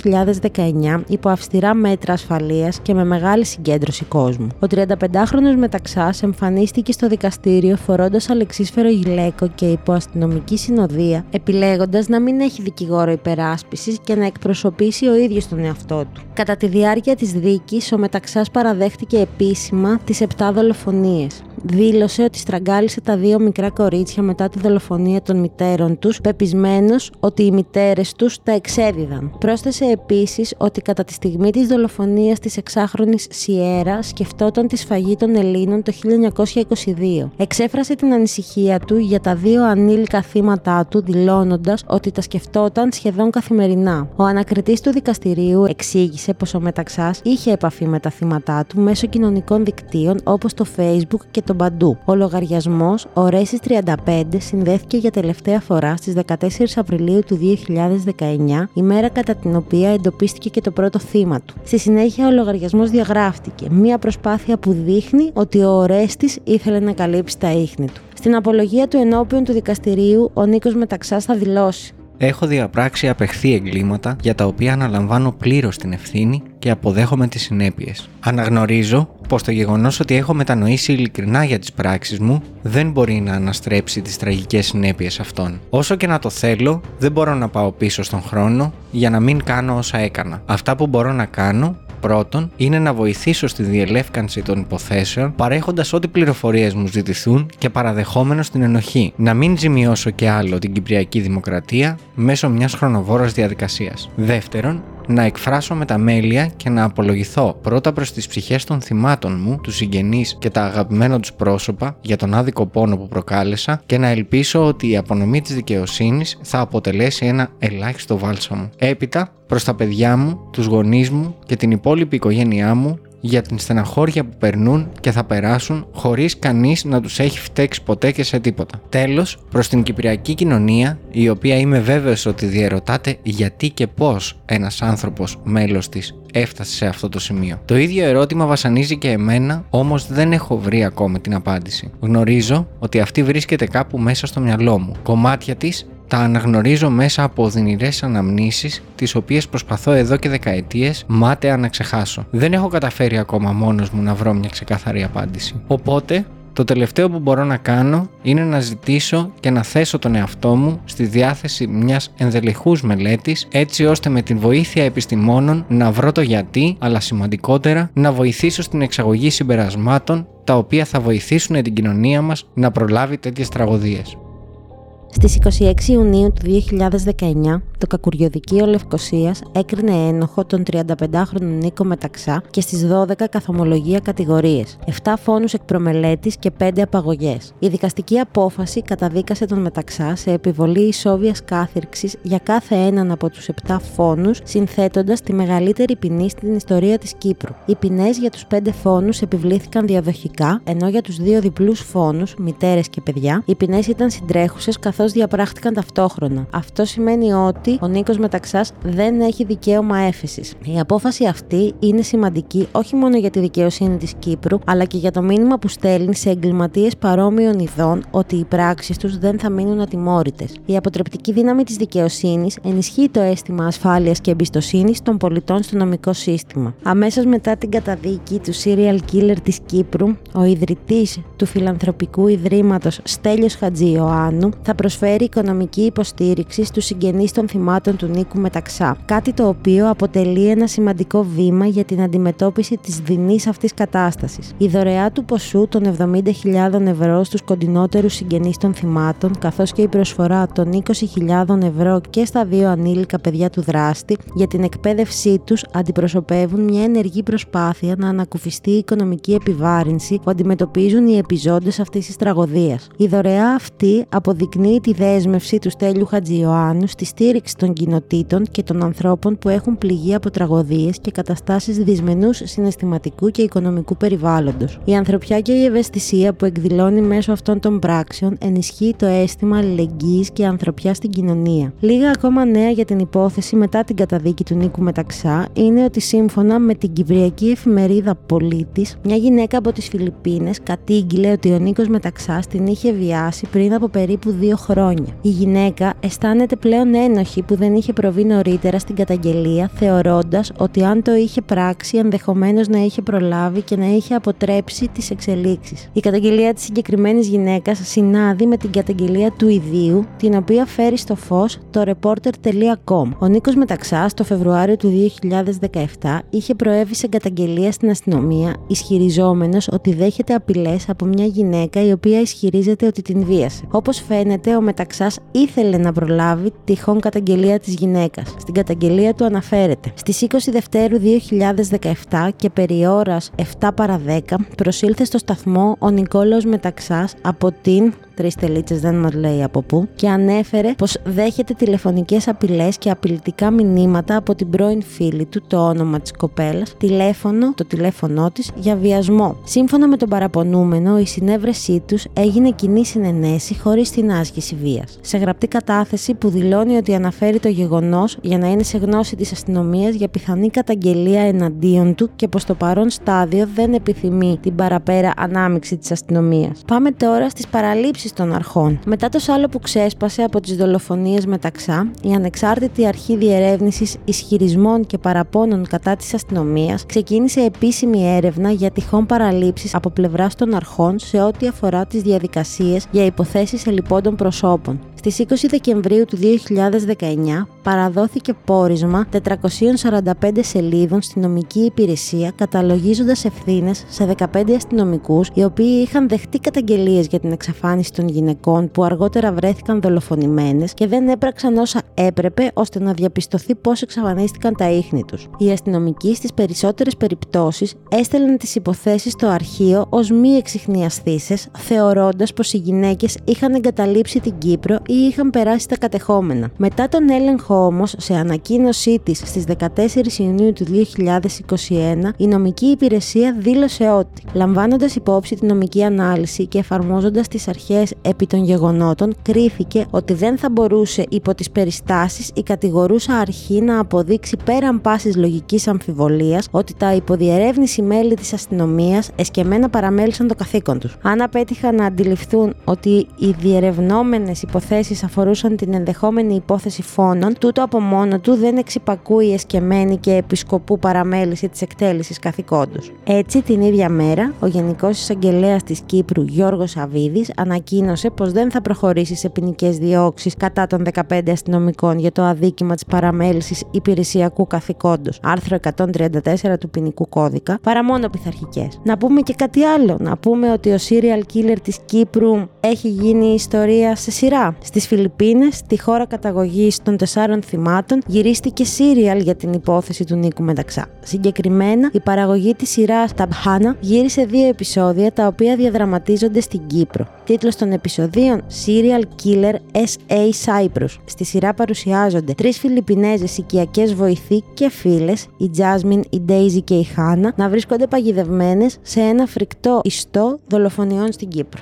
2019 υπό αυστηρά μέτρα ασφαλείας και με μεγάλη συγκέντρωση κόσμου. Ο 35χρονος Μεταξάς εμφανίστηκε στο δικαστήριο φορώντας αλεξίσφαιρο γυλαίκο και υπό αστυνομική συνοδεία, επιλέγοντας να μην έχει δικηγόρο υπεράσπισης και να εκπροσωπήσει ο ίδιος τον εαυτό του. Κατά τη διάρκεια της δίκης, ο Μεταξάς παραδέχτηκε επίσημα τις 7 δολοφονίες. Δήλωσε ότι στραγγάλισε τα δύο μικρά κορίτσια μετά τη δολοφονία των μητέρων τους, πεπισμένος ότι οι μητέρες τους τα εξέδιδαν. Πρόσθεσε επίσης ότι κατά τη στιγμή της δολοφονίας της εξάχρονης Σιέρα σκεφτόταν τη σφαγή των Ελλήνων το 1922. Εξέφρασε την ανησυχία του για τα δύο ανήλικα θύματα του, δηλώνοντας ότι τα σκεφτόταν σχεδόν καθημερινά. Ο ανακριτής του δικαστηρίου εξήγησε πως ο Μεταξάς είχε επαφή με τα θύματα του μέσω κοινωνικών δικτύων όπως το Facebook και το Μπαντού. Ο λογαριασμός Ορέση 35 συνδέθηκε για τελευταία φορά στις 14 Απριλίου του 2019, ημέρα κατά την οποία εντοπίστηκε και το πρώτο θύμα του. Στη συνέχεια, ο λογαριασμός διαγράφτηκε, μια προσπάθεια που δείχνει ότι ο Ορέστης ήθελε να καλύψει τα ίχνη του. Στην απολογία του ενώπιον του δικαστηρίου, ο Νίκος Μεταξά θα δηλώσει. Έχω διαπράξει απεχθή εγκλήματα για τα οποία αναλαμβάνω πλήρως την ευθύνη και αποδέχομαι τις συνέπειες. Αναγνωρίζω πως το γεγονός ότι έχω μετανοήσει ειλικρινά για τις πράξεις μου δεν μπορεί να αναστρέψει τις τραγικές συνέπειες αυτών. Όσο και να το θέλω, δεν μπορώ να πάω πίσω στον χρόνο για να μην κάνω όσα έκανα. Αυτά που μπορώ να κάνω Πρώτον, είναι να βοηθήσω στη διελεύκανση των υποθέσεων, παρέχοντας ό,τι πληροφορίες μου ζητηθούν και παραδεχόμενο την ενοχή. Να μην ζημιώσω και άλλο την Κυπριακή Δημοκρατία μέσω μιας χρονοβόρας διαδικασίας. Δεύτερον, να εκφράσω με τα μέλια και να απολογηθώ πρώτα προς τις ψυχές των θυμάτων μου, τους συγγενείς και τα αγαπημένα τους πρόσωπα για τον άδικο πόνο που προκάλεσα και να ελπίσω ότι η απονομή της δικαιοσύνης θα αποτελέσει ένα ελάχιστο βάλσαμο. Έπειτα, προς τα παιδιά μου, τους γονείς μου και την υπόλοιπη οικογένειά μου για την στεναχώρια που περνούν και θα περάσουν χωρίς κανείς να τους έχει φταίξει ποτέ και σε τίποτα. Τέλος, προς την κυπριακή κοινωνία, η οποία είμαι βέβαιος ότι διαρωτάτε γιατί και πώς ένας άνθρωπος μέλος της έφτασε σε αυτό το σημείο. Το ίδιο ερώτημα βασανίζει και εμένα, όμως δεν έχω βρει ακόμα την απάντηση. Γνωρίζω ότι αυτή βρίσκεται κάπου μέσα στο μυαλό μου. Κομμάτια της τα αναγνωρίζω μέσα από οδυνηρές αναμνήσεις, τις οποίες προσπαθώ εδώ και δεκαετίες μάταια να ξεχάσω. Δεν έχω καταφέρει ακόμα μόνος μου να βρω μια ξεκάθαρη απάντηση. Οπότε, το τελευταίο που μπορώ να κάνω είναι να ζητήσω και να θέσω τον εαυτό μου στη διάθεση μιας ενδελεχούς μελέτης έτσι ώστε με την βοήθεια επιστημόνων να βρω το γιατί αλλά σημαντικότερα να βοηθήσω στην εξαγωγή συμπερασμάτων τα οποία θα βοηθήσουν την κοινωνία μας να προλάβει τέτοιες τραγωδίες. Στις 26 Ιουνίου του 2019, το Κακουριοδικείο Λευκοσίας έκρινε ένοχο τον 35χρονο Νίκο Μεταξά και στις 12 καθομολογία κατηγορίες, 7 φόνους εκ και 5 απαγωγές. Η δικαστική απόφαση καταδίκασε τον Μεταξά σε επιβολή ισόβιας κάθυρξης για κάθε έναν από τους 7 φόνους, συνθέτοντας τη μεγαλύτερη ποινή στην ιστορία της Κύπρου. Οι ποινές για τους 5 φόνους επιβλήθηκαν διαδοχικά, ενώ για τους δύο διπλούς φόνους, μητέρες και παιδιά, οι ποινές ήταν συντρέχουσες καθώς διαπράχτηκαν ταυτόχρονα. Αυτό σημαίνει ότι ο Νίκος Μεταξάς δεν έχει δικαίωμα έφεσης. Η απόφαση αυτή είναι σημαντική όχι μόνο για τη δικαιοσύνη της Κύπρου, αλλά και για το μήνυμα που στέλνει σε εγκληματίες παρόμοιων ειδών ότι οι πράξεις τους δεν θα μείνουν ατιμόρυτες. Η αποτρεπτική δύναμη της δικαιοσύνης ενισχύει το αίσθημα ασφάλειας και εμπιστοσύνης των πολιτών στο νομικό σύστημα. Αμέσως μετά την καταδίκη του serial killer της Κύπρου, ο ιδρυτής του φιλανθρωπικού ιδρύματος Στέλιος Χατζιωάννου θα προσφέρει οικονομική υποστήριξη στους συγγενείς των θυμάτων του Νίκου Μεταξά, κάτι το οποίο αποτελεί ένα σημαντικό βήμα για την αντιμετώπιση της δεινής αυτής κατάστασης. Η δωρεά του ποσού των 70.000 ευρώ στους κοντινότερους συγγενείς των θυμάτων, καθώς και η προσφορά των 20.000 ευρώ και στα δύο ανήλικα παιδιά του δράστη για την εκπαίδευσή τους αντιπροσωπεύουν μια ενεργή προσπάθεια να ανακουφιστεί η οικονομική επιβάρυνση που αντιμετωπίζουν οι επιζώντες αυτής της τραγωδίας. Η δωρεά αυτή αποδεικνύει τη δέσμευση του Στέλιου Χατζιωάννου στη στήριξη των κοινοτήτων και των ανθρώπων που έχουν πληγεί από τραγωδίες και καταστάσεις δυσμενούς συναισθηματικού και οικονομικού περιβάλλοντος. Η ανθρωπιά και η ευαισθησία που εκδηλώνει μέσω αυτών των πράξεων ενισχύει το αίσθημα αλληλεγγύης και ανθρωπιά στην κοινωνία. Λίγα ακόμα νέα για την υπόθεση μετά την καταδίκη του Νίκου Μεταξά είναι ότι σύμφωνα με την Κυπριακή εφημερίδα Πολίτης, μια γυναίκα από τις Φιλιππίνες κατήγγειλε ότι ο Νίκος Μεταξά την είχε βιάσει πριν από περίπου δύο χρόνια χρόνια. Η γυναίκα αισθάνεται πλέον ένοχη που δεν είχε προβεί νωρίτερα στην καταγγελία, θεωρώντας ότι αν το είχε πράξει, ενδεχομένως να είχε προλάβει και να είχε αποτρέψει τις εξελίξεις. Η καταγγελία της συγκεκριμένης γυναίκας συνάδει με την καταγγελία του ιδίου, την οποία φέρει στο φως το reporter.com. Ο Νίκος Μεταξάς το Φεβρουάριο του 2017 είχε προέβει σε καταγγελία στην αστυνομία, ισχυριζόμενος ότι δέχεται απειλές από μια γυναίκα η οποία ισχυρίζεται ότι την βίασε. Όπως φαίνεται, ο Μεταξάς ήθελε να προλάβει τυχόν καταγγελία της γυναίκας. Στην καταγγελία του αναφέρεται. Στις 20 Δευτέρου 2017 και περί ώρας 7 παρα 10 προσήλθε στο σταθμό ο Νικόλαος Μεταξάς από την τρεις τελίτσες δεν μας λέει από πού, και ανέφερε πως δέχεται τηλεφωνικές απειλές και απειλητικά μηνύματα από την πρώην φίλη του, το όνομα της κοπέλας, τηλέφωνο, το τηλέφωνό της, για βιασμό. Σύμφωνα με τον παραπονούμενο, η συνέβρεσή τους έγινε κοινή συνενέση χωρίς την άσκηση βίας. Σε γραπτή κατάθεση που δηλώνει ότι αναφέρει το γεγονός για να είναι σε γνώση της αστυνομίας για πιθανή καταγγελία εναντίον του και πως στο παρόν στάδιο δεν επιθυμεί την παραπέρα ανάμειξη της αστυνομίας. Πάμε τώρα στις παραλήψεις των αρχών. Μετά το σάλο που ξέσπασε από τις δολοφονίες μεταξά, η ανεξάρτητη αρχή διερεύνησης ισχυρισμών και παραπώνων κατά της αστυνομίας ξεκίνησε επίσημη έρευνα για τυχόν παραλήψεις από πλευράς των αρχών σε ό,τι αφορά τις διαδικασίες για υποθέσεις ελιπώντων προσώπων. Στις 20 Δεκεμβρίου του 2019 παραδόθηκε πόρισμα 445 σελίδων στην νομική υπηρεσία καταλογίζοντας ευθύνες σε 15 αστυνομικούς οι οποίοι είχαν δεχτεί καταγγελίες για την εξαφάνιση των γυναικών που αργότερα βρέθηκαν δολοφονημένες και δεν έπραξαν όσα έπρεπε ώστε να διαπιστωθεί πώς εξαφανίστηκαν τα ίχνη τους. Οι αστυνομικοί στις περισσότερες περιπτώσεις έστελναν τις υποθέσεις στο αρχείο ως μη εξυχνιαστήσει, θεωρώντας πως οι γυναίκες είχαν εγκαταλείψει την Κύπρο ή είχαν περάσει τα κατεχόμενα. Μετά τον έλεγχο όμως, σε ανακοίνωσή της στις 14 Ιουνίου του 2021, η νομική υπηρεσία δήλωσε ότι, λαμβάνοντας υπόψη τη νομική ανάλυση και εφαρμόζοντας τις αρχές επί των γεγονότων, κρίθηκε ότι δεν θα μπορούσε υπό τις περιστάσεις η κατηγορούσα αρχή να αποδείξει πέραν πάσης λογικής αμφιβολίας ότι τα υποδιερεύνηση μέλη της αστυνομίας εσκεμμένα παραμέλησαν το καθήκον τους. Αν απέτυχαν να αντιληφθούν ότι οι διερευνόμενες υποθέσεις αφορούσαν την ενδεχόμενη υπόθεση φόνων, τούτο από μόνο του δεν εξυπακούει εσκεμμένη και επισκοπού παραμέληση της εκτέλεσης καθηκόντους. Έτσι, την ίδια μέρα, ο Γενικός Εισαγγελέας της Κύπρου Γιώργος Αβίδης ανακοίνωσε πως δεν θα προχωρήσει σε ποινικές διώξεις κατά των 15 αστυνομικών για το αδίκημα της παραμέλησης υπηρεσιακού καθηκόντος, άρθρο 134 του ποινικού κώδικα, παρά μόνο πειθαρχικές. Να πούμε και κάτι άλλο. Να πούμε ότι ο serial killer της Κύπρου έχει γίνει ιστορία σε σειρά. Στις Φιλιππίνες, τη χώρα καταγωγής των τεσσάρων θυμάτων, γυρίστηκε serial για την υπόθεση του Νίκου Μεταξά. Συγκεκριμένα, η παραγωγή της σειράς Ταμπχάνα γύρισε δύο επεισόδια τα οποία διαδραματίζονται στην Κύπρο. Τίτλος των επεισοδίων Serial Killer S.A. Cyprus. Στη σειρά παρουσιάζονται τρεις Φιλιππινέζες οικιακές βοηθοί και φίλες, η Jasmine, η Daisy και η Χάνα, να βρίσκονται παγιδευμένες σε ένα φρικτό ιστό δολοφονιών στην Κύπρο.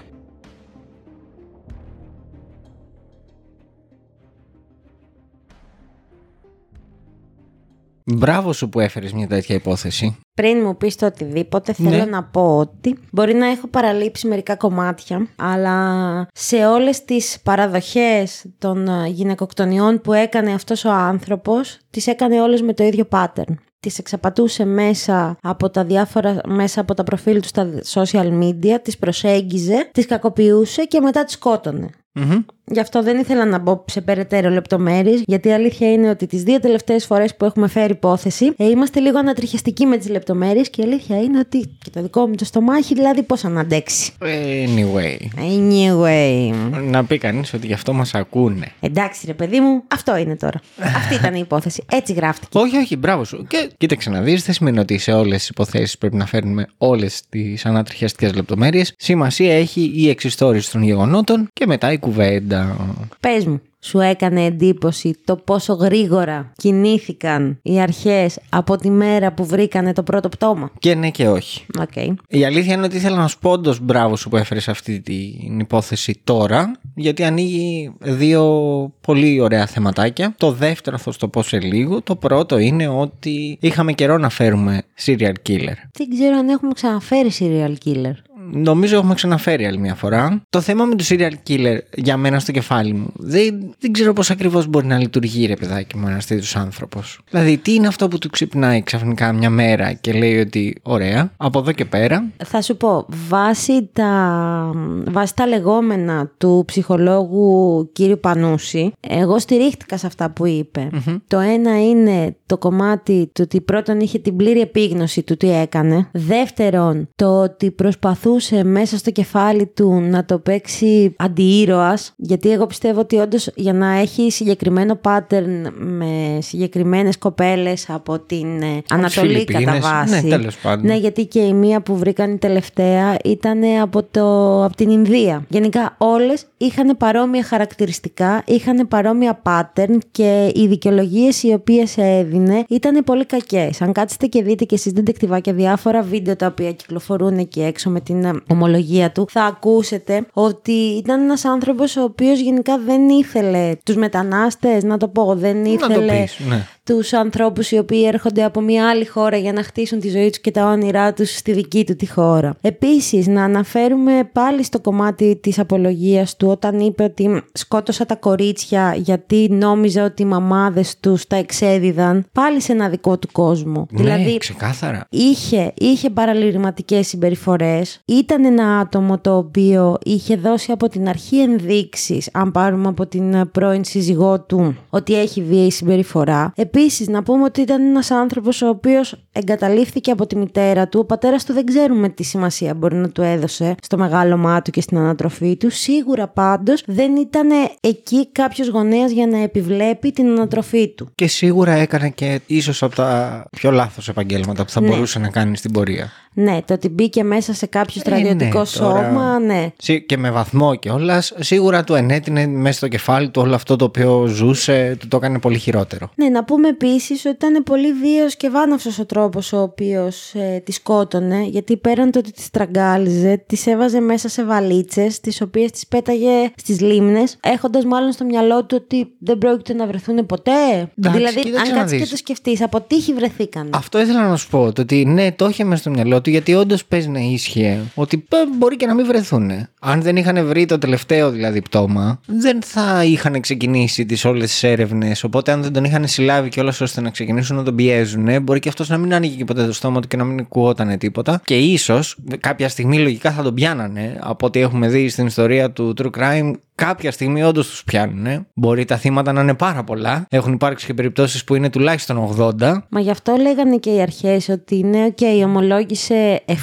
Μπράβο σου που έφερες μια τέτοια υπόθεση. Πριν μου πεις το οτιδήποτε, Ναι. θέλω να πω ότι μπορεί να έχω παραλείψει μερικά κομμάτια, αλλά σε όλες τις παραδοχές των ε, γυναικοκτονιών που έκανε αυτός ο άνθρωπος, τις έκανε όλες με το ίδιο pattern. Τις εξαπατούσε μέσα από τα διάφορα, μέσα από τα προφίλ του στα social media, τις προσέγγιζε, τις κακοποιούσε και μετά τις σκότωνε. Μμμ. Γι' αυτό δεν ήθελα να μπω σε περαιτέρω λεπτομέρειες, γιατί η αλήθεια είναι ότι τις δύο τελευταίες φορές που έχουμε φέρει υπόθεση, ε, είμαστε λίγο ανατριχιαστικοί με τις λεπτομέρειε και η αλήθεια είναι ότι και το δικό μου το στομάχι, δηλαδή πώς να αντέξει. Anyway. Anyway. Να πει κανείς ότι γι' αυτό μας ακούνε. Εντάξει, ρε παιδί μου, αυτό είναι τώρα. Αυτή ήταν η υπόθεση. Έτσι γράφτηκε. Όχι, όχι, μπράβο σου. Και κοίταξε να δεις, δεν σημαίνει ότι σε όλες τις υποθέσεις πρέπει να φέρνουμε όλες τις ανατριχιαστικές λεπτομέρειες. Σημασία έχει η εξιστόρηση των γεγονότων και μετά η κουβέντα. Πες μου, σου έκανε εντύπωση το πόσο γρήγορα κινήθηκαν οι αρχές από τη μέρα που βρήκανε το πρώτο πτώμα; Και ναι και όχι. Οκ. Η αλήθεια είναι ότι ήθελα να σου πω όντως μπράβο σου που έφερες αυτή την υπόθεση τώρα, γιατί ανοίγει δύο πολύ ωραία θεματάκια. Το δεύτερο θα σου το πω σε λίγο. Το πρώτο είναι ότι είχαμε καιρό να φέρουμε serial killer. Δεν ξέρω αν έχουμε ξαναφέρει serial killer. Νομίζω έχουμε ξαναφέρει άλλη μια φορά. Το θέμα με το serial killer για μένα στο κεφάλι μου δεν, δεν ξέρω πώς ακριβώς μπορεί να λειτουργεί, ρε παιδάκι μου, ένας τέτοιος άνθρωπος. Δηλαδή, τι είναι αυτό που του ξυπνάει ξαφνικά μια μέρα και λέει ότι ωραία, από εδώ και πέρα. Θα σου πω, βάσει τα, βάσει τα λεγόμενα του ψυχολόγου κύριου Πανούση, εγώ στηρίχτηκα σε αυτά που ειπε Το ένα είναι το κομμάτι του ότι πρώτον είχε την πλήρη επίγνωση του τι έκανε. Δεύτερον, το ότι προσπαθούσε μέσα στο κεφάλι του να το παίξει αντιήρωας, γιατί εγώ πιστεύω ότι όντως για να έχει συγκεκριμένο pattern με συγκεκριμένες κοπέλες από την ε, Ανατολή κατά Φιλιππίνες. βάση. Ναι, τέλος πάντων. Ναι, γιατί και η μία που βρήκαν η τελευταία ήταν από, το, από την Ινδία. Γενικά όλες είχαν παρόμοια χαρακτηριστικά, είχαν παρόμοια pattern και οι δικαιολογίες οι οποίες έδινε ήταν πολύ κακές. Αν κάτσετε και δείτε και εσείς δεντεκτιβάκια διάφορα βίντεο τα οποία κυκλοφορούν εκεί έξω με την ε, ομολογία του, θα ακούσετε ότι ήταν ένας άνθρωπος ο οποίος γενικά δεν ήθελε τους μετανάστες, να το πω, δεν Να το ήθελε πεις, ναι. Τους ανθρώπους οι οποίοι έρχονται από μια άλλη χώρα για να χτίσουν τη ζωή τους και τα όνειρά τους στη δική του τη χώρα. Επίσης, να αναφέρουμε πάλι στο κομμάτι της απολογίας του όταν είπε ότι σκότωσα τα κορίτσια γιατί νόμιζα ότι οι μαμάδες τους τα εξέδιδαν πάλι σε ένα δικό του κόσμο. Ναι, δηλαδή, ξεκάθαρα. Είχε, είχε παραλυρηματικές συμπεριφορές. Ήταν ένα άτομο το οποίο είχε δώσει από την αρχή ενδείξεις, αν πάρουμε από την ε, πρώην σύζυγό του, ότι έχει βίαιη συμπεριφορά. Επίσης, να πούμε ότι ήταν ένας άνθρωπος ο οποίος εγκαταλείφθηκε από τη μητέρα του. Ο πατέρας του δεν ξέρουμε τι σημασία μπορεί να του έδωσε στο μεγάλωμά του και στην ανατροφή του. Σίγουρα πάντως δεν ήταν εκεί κάποιος γονέας για να επιβλέπει την ανατροφή του. Και σίγουρα έκανε και ίσως από τα πιο λάθος επαγγέλματα που θα Ναι. μπορούσε να κάνει στην πορεία. Ναι, το ότι μπήκε μέσα σε κάποιο Ε, ναι, στρατιωτικό τώρα- σώμα, ναι. Σι- Και με βαθμό κιόλα, σίγουρα του ενέτεινε μέσα στο κεφάλι του όλο αυτό το οποίο ζούσε, του το έκανε πολύ χειρότερο. Ναι, να πούμε επίσης ότι ήταν πολύ βίαιος και βάναυσος ο τρόπος ο οποίος ε, τη σκότωνε, γιατί πέραν το ότι τη τραγκάλιζε, τη έβαζε μέσα σε βαλίτσες, τις οποίες τις πέταγε στις λίμνες, έχοντας μάλλον στο μυαλό του ότι δεν πρόκειται να βρεθούν ποτέ. δηλαδή, κοίταξε αν να κάτσεις και δεις. το σκεφτείς, από τύχη βρεθήκαν. Αυτό ήθελα να σου πω. Το ότι ναι, το είχε μέσα στο μυαλό του, γιατί όντως παίζει να ίσχυε. Ότι πε, μπορεί και να μην βρεθούν. Αν δεν είχαν βρει το τελευταίο δηλαδή πτώμα, δεν θα είχαν ξεκινήσει τις όλες τις έρευνες. Οπότε, αν δεν τον είχαν συλλάβει κιόλας ώστε να ξεκινήσουν να τον πιέζουν, μπορεί και αυτός να μην άνοιγε και ποτέ το στόμα του και να μην ακουγόταν τίποτα. Και ίσως κάποια στιγμή λογικά θα τον πιάνανε. Από ό,τι έχουμε δει στην ιστορία του True Crime, κάποια στιγμή όντως τους πιάνουν. Μπορεί τα θύματα να είναι πάρα πολλά. Έχουν υπάρξει και περιπτώσεις που είναι τουλάχιστον 80. Μα γι' αυτό λέγανε και οι αρχές ότι ναι, οκ, ομολόγησε 7,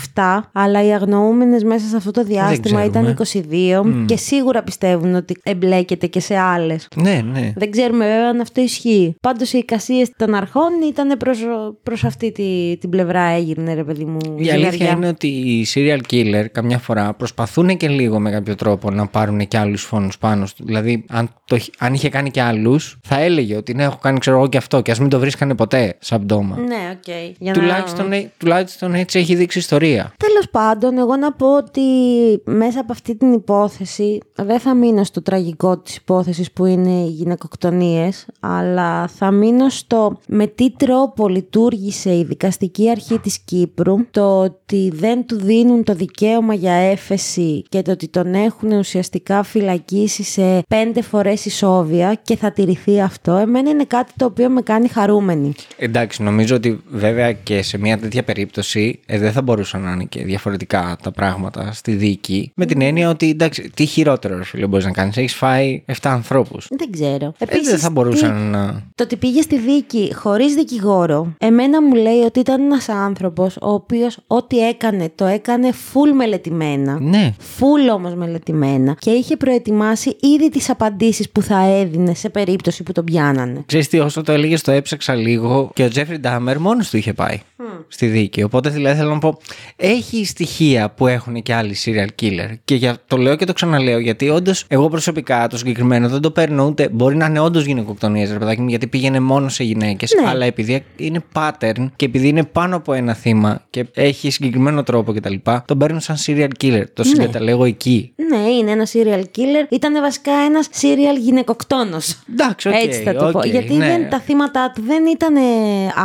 αλλά οι αγνοούμενες μέσα σε αυτό το διάστημα ήταν ξέρουμε. 22 και σίγουρα πιστεύουν ότι εμπλέκεται και σε άλλες. Ναι, ναι. Δεν ξέρουμε βέβαια αν αυτό ισχύει. Πάντως οι εικασίες των αρχών ήταν προς προς αυτή τη, την πλευρά έγινε, ρε παιδί μου. Η αλήθεια ζυγαριά. είναι ότι οι serial killer καμιά φορά προσπαθούν και λίγο με κάποιο τρόπο να πάρουν και άλλους φόνους πάνω τους. Δηλαδή, αν, το, χ- αν είχε κάνει και άλλους, θα έλεγε ότι ναι, έχω κάνει ξέρω εγώ και αυτό, και ας μην το βρίσκανε ποτέ σαν πτώμα. Ναι, οκ. Για Τουλάχιστον, να... ε- τουλάχιστον έτσι έχει δείξει ιστορία. Τέλος πάντων, εγώ να πω ότι μέσα από αυτή την υπόθεση δεν θα μείνω στο τραγικό της υπόθεσης που είναι οι γυναικοκτονίες, αλλά θα μείνω στο με τι τρόπο λειτούργησε η δικαστική αρχή της Κύπρου, το ότι δεν του δίνουν το δικαίωμα για έφεση και το ότι τον έχουν ουσιαστικά φυλακίσει σε πέντε φορές ισόβια και θα τηρηθεί αυτό, εμένα είναι κάτι το οποίο με κάνει χαρούμενη. Εντάξει, νομίζω ότι βέβαια και σε μια τέτοια περίπτωση ε, δεν θα μπορούσαν να είναι και διαφορετικά τα πράγματα στη δίκη. Με την έννοια ότι εντάξει, τι χειρότερο ρε φίλε μπορείς να κάνεις. Έχεις φάει 7 ανθρώπους. Δεν ξέρω. Ε, Επίσης, δεν θα τι- μπορούσαν να. Το ότι πήγες στη δίκη χωρίς δικηγόρο, εμένα μου λέει ότι ήταν ένας άνθρωπος ο οποίος ό,τι έκανε το έκανε full μελετημένα. Ναι. Full όμως μελετημένα. Και είχε προετοιμάσει ήδη τις απαντήσεις που θα έδινε σε περίπτωση που τον πιάνανε. Ξέρεις τι, όσο το έλεγες, το έψαξα λίγο και ο Τζέφρι Ντάμερ μόνος του είχε πάει στη δίκη. Οπότε δηλαδή θέλω να πω, έχει στοιχεία που έχουν και άλλοι serial killer. Και για, το λέω και το ξαναλέω, γιατί όντως εγώ προσωπικά το συγκεκριμένο δεν το παίρνω ούτε. Μπορεί να είναι όντως γυναικοκτονίες, ρε παιδάκι μου, γιατί πήγαινε μόνο σε γυναίκες. Ναι. Αλλά επειδή είναι pattern και επειδή είναι πάνω από ένα θύμα και έχει συγκεκριμένο τρόπο κτλ., τον παίρνουν σαν serial killer. Το συγκαταλέγω εκεί. Ναι, είναι ένα serial killer. Ήταν βασικά ένας serial γυναικοκτόνος. Εντάξει, οκ. Έτσι θα το πω. οκ, Γιατί ναι. δεν, τα θύματά του δεν ήταν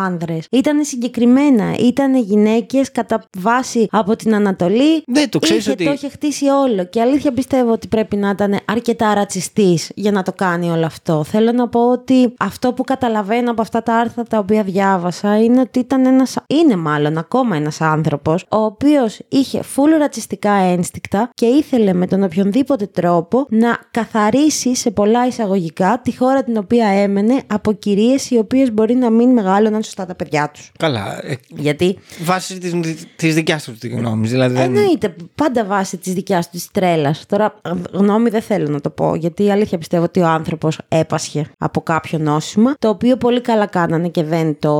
άνδρες. Ήταν συγκεκριμένα. Ήταν γυναίκες κατά βάση από την Ανατολή. Ναι, το ξέρεις είχε, ότι- Το είχε χτίσει όλο. Και αλήθεια πιστεύω ότι πρέπει να ήταν αρκετά ρατσιστής για να το κάνει όλο αυτό. Θέλω να πω ότι αυτό που καταλαβαίνω από αυτά τα άρθρα τα οποία διάβασα είναι ότι ήταν ένας, είναι μάλλον ακόμα ένας άνθρωπος, ο οποίος είχε full ρατσιστικά ένστικτα και ήθελε με τον οποιονδήποτε τρόπο να καθαρίσει σε πολλά εισαγωγικά τη χώρα την οποία έμενε από κυρίες οι οποίες μπορεί να μην μεγάλωναν σωστά τα παιδιά τους. Καλά. Ε, Γιατί; βάσει της της δικιάς τους τη γνώμη. Δηλαδή δεν... Εννοείται, πάντα βάσει της δικιάς του της τρέλας. Τώρα, γνώμη δεν θέλω να το πω, γιατί η αλήθεια πιστεύω ότι ο άνθρωπος έπασχε από κάποιο νόσημα, το οποίο πολύ καλά κάνανε και δεν το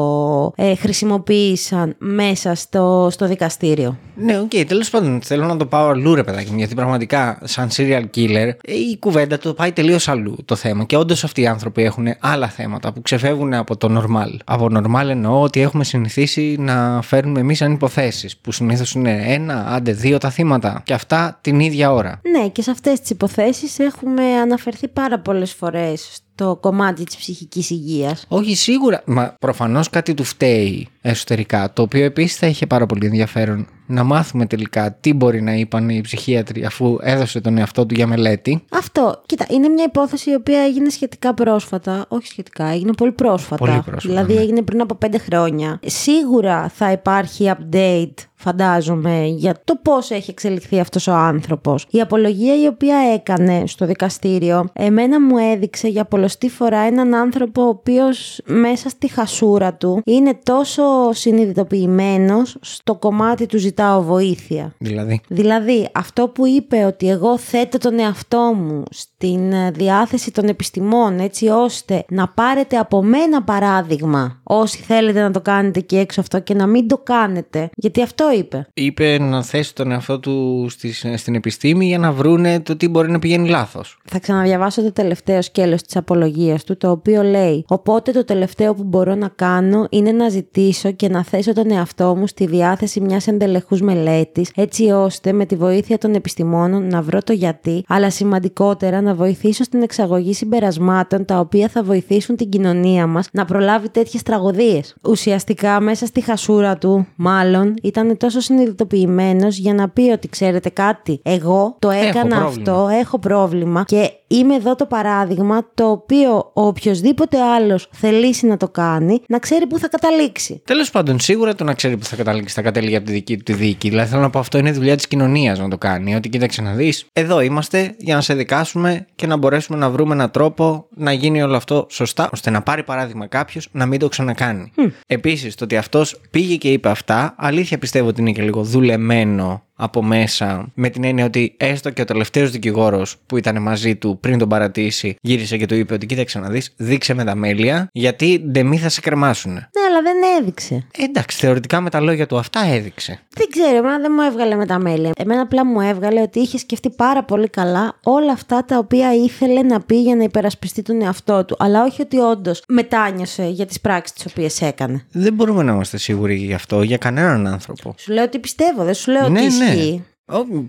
ε, χρησιμοποίησαν μέσα στο, στο δικαστήριο. Ναι, οκ, τέλος πάντων θέλω να το πάω αλλού, ρε παιδάκι μου, γιατί πραγματικά σαν serial killer ε, η κουβέντα το πάει τελείως αλλού το θέμα. Και όντως αυτοί οι άνθρωποι έχουν άλλα θέματα που ξεφεύγουν από το normal. Από normal εννοώ ότι έχουμε συνηθίσει να φέρνουμε εμείς σαν υποθέσεις, που συνήθως είναι ένα, άντε δύο τα θύματα, και αυτά την ίδια ώρα. Ναι, και σε αυτές τις υποθέσεις έχουμε αναφερθεί πάρα πολλές φορές στο κομμάτι της ψυχικής υγείας. Όχι σίγουρα, μα προφανώς κάτι του φταίει εσωτερικά, το οποίο επίσης θα είχε πάρα πολύ ενδιαφέρον να μάθουμε τελικά τι μπορεί να είπαν οι ψυχίατροι αφού έδωσε τον εαυτό του για μελέτη. Αυτό, κοίτα, είναι μια υπόθεση η οποία έγινε σχετικά πρόσφατα. Όχι σχετικά, έγινε πολύ πρόσφατα. Πολύ πρόσφατα, Δηλαδή ναι. έγινε πριν από πέντε χρόνια. Σίγουρα θα υπάρχει update, φαντάζομαι, για το πώς έχει εξελιχθεί αυτός ο άνθρωπος. Η απολογία η οποία έκανε στο δικαστήριο, εμένα μου έδειξε για πολλωστή φορά έναν άνθρωπο ο οποίος μέσα στη χασούρα του είναι τόσο συνειδητοποιημένος στο κομμάτι του ζητάω βοήθεια. Δηλαδή. Δηλαδή, αυτό που είπε ότι εγώ θέτω τον εαυτό μου στην ε, διάθεση των επιστημών έτσι ώστε να πάρετε από μένα παράδειγμα όσοι θέλετε να το κάνετε και έξω αυτό και να μην το κάνετε. Γιατί αυτό είπε. Είπε να θέσει τον εαυτό του στις- στην επιστήμη για να βρούνε το τι μπορεί να πηγαίνει λάθος. Θα ξαναδιαβάσω το τελευταίο σκέλος της απολογίας του, το οποίο λέει «Οπότε το τελευταίο που μπορώ να κάνω είναι να ζητήσω και να θέσω τον εαυτό μου στη διάθεση μιας εντελεχούς μελέτης, έτσι ώστε με τη βοήθεια των επιστημόνων να βρω το γιατί, αλλά σημαντικότερα να βοηθήσω στην εξαγωγή συμπερασμάτων τα οποία θα βοηθήσουν την κοινωνία μας να προλάβει τέτοιες τραγωδίες». Ουσιαστικά μέσα στη χασούρα του, μάλλον, ήταν τόσο συνειδητοποιημένος για να πει ότι ξέρετε κάτι, εγώ το Έχω έκανα πρόβλημα. αυτό, έχω πρόβλημα και είμαι εδώ το παράδειγμα το οποίο ο οποιοδήποτε άλλος θελήσει να το κάνει να ξέρει που θα καταλήξει. Τέλος πάντων, σίγουρα το να ξέρει που θα καταλήξει, θα κατέληγε από τη δική του τη δίκη. Δηλαδή, θέλω να πω, αυτό είναι δουλειά της κοινωνίας να το κάνει. Ότι κοίταξε να δεις, εδώ είμαστε για να σε δικάσουμε και να μπορέσουμε να βρούμε έναν τρόπο να γίνει όλο αυτό σωστά, ώστε να πάρει παράδειγμα κάποιος να μην το ξανακάνει. Επίσης, το ότι αυτός πήγε και είπε αυτά, αλήθεια πιστεύω ότι είναι και λίγο δουλεμένο από μέσα, με την έννοια ότι έστω και ο τελευταίος δικηγόρος που ήταν μαζί του πριν τον παρατήσει, γύρισε και του είπε ότι κοίταξε να δεις, δείξε με τα μέλια, γιατί ντεμή θα σε κρεμάσουν. Ναι, αλλά δεν έδειξε. Ε, Εντάξει, θεωρητικά με τα λόγια του αυτά έδειξε. Δεν ξέρω, εμένα δεν μου έβγαλε με τα μέλη. Εμένα απλά μου έβγαλε ότι είχε σκεφτεί πάρα πολύ καλά όλα αυτά τα οποία ήθελε να πει για να υπερασπιστεί τον εαυτό του. Αλλά όχι ότι όντως μετάνιωσε για τις πράξεις τις οποίες έκανε. Δεν μπορούμε να είμαστε σίγουροι γι' αυτό για κανέναν άνθρωπο. Σου λέω ότι πιστεύω, δεν σου λέω ναι, ότι ναι. ισχύει.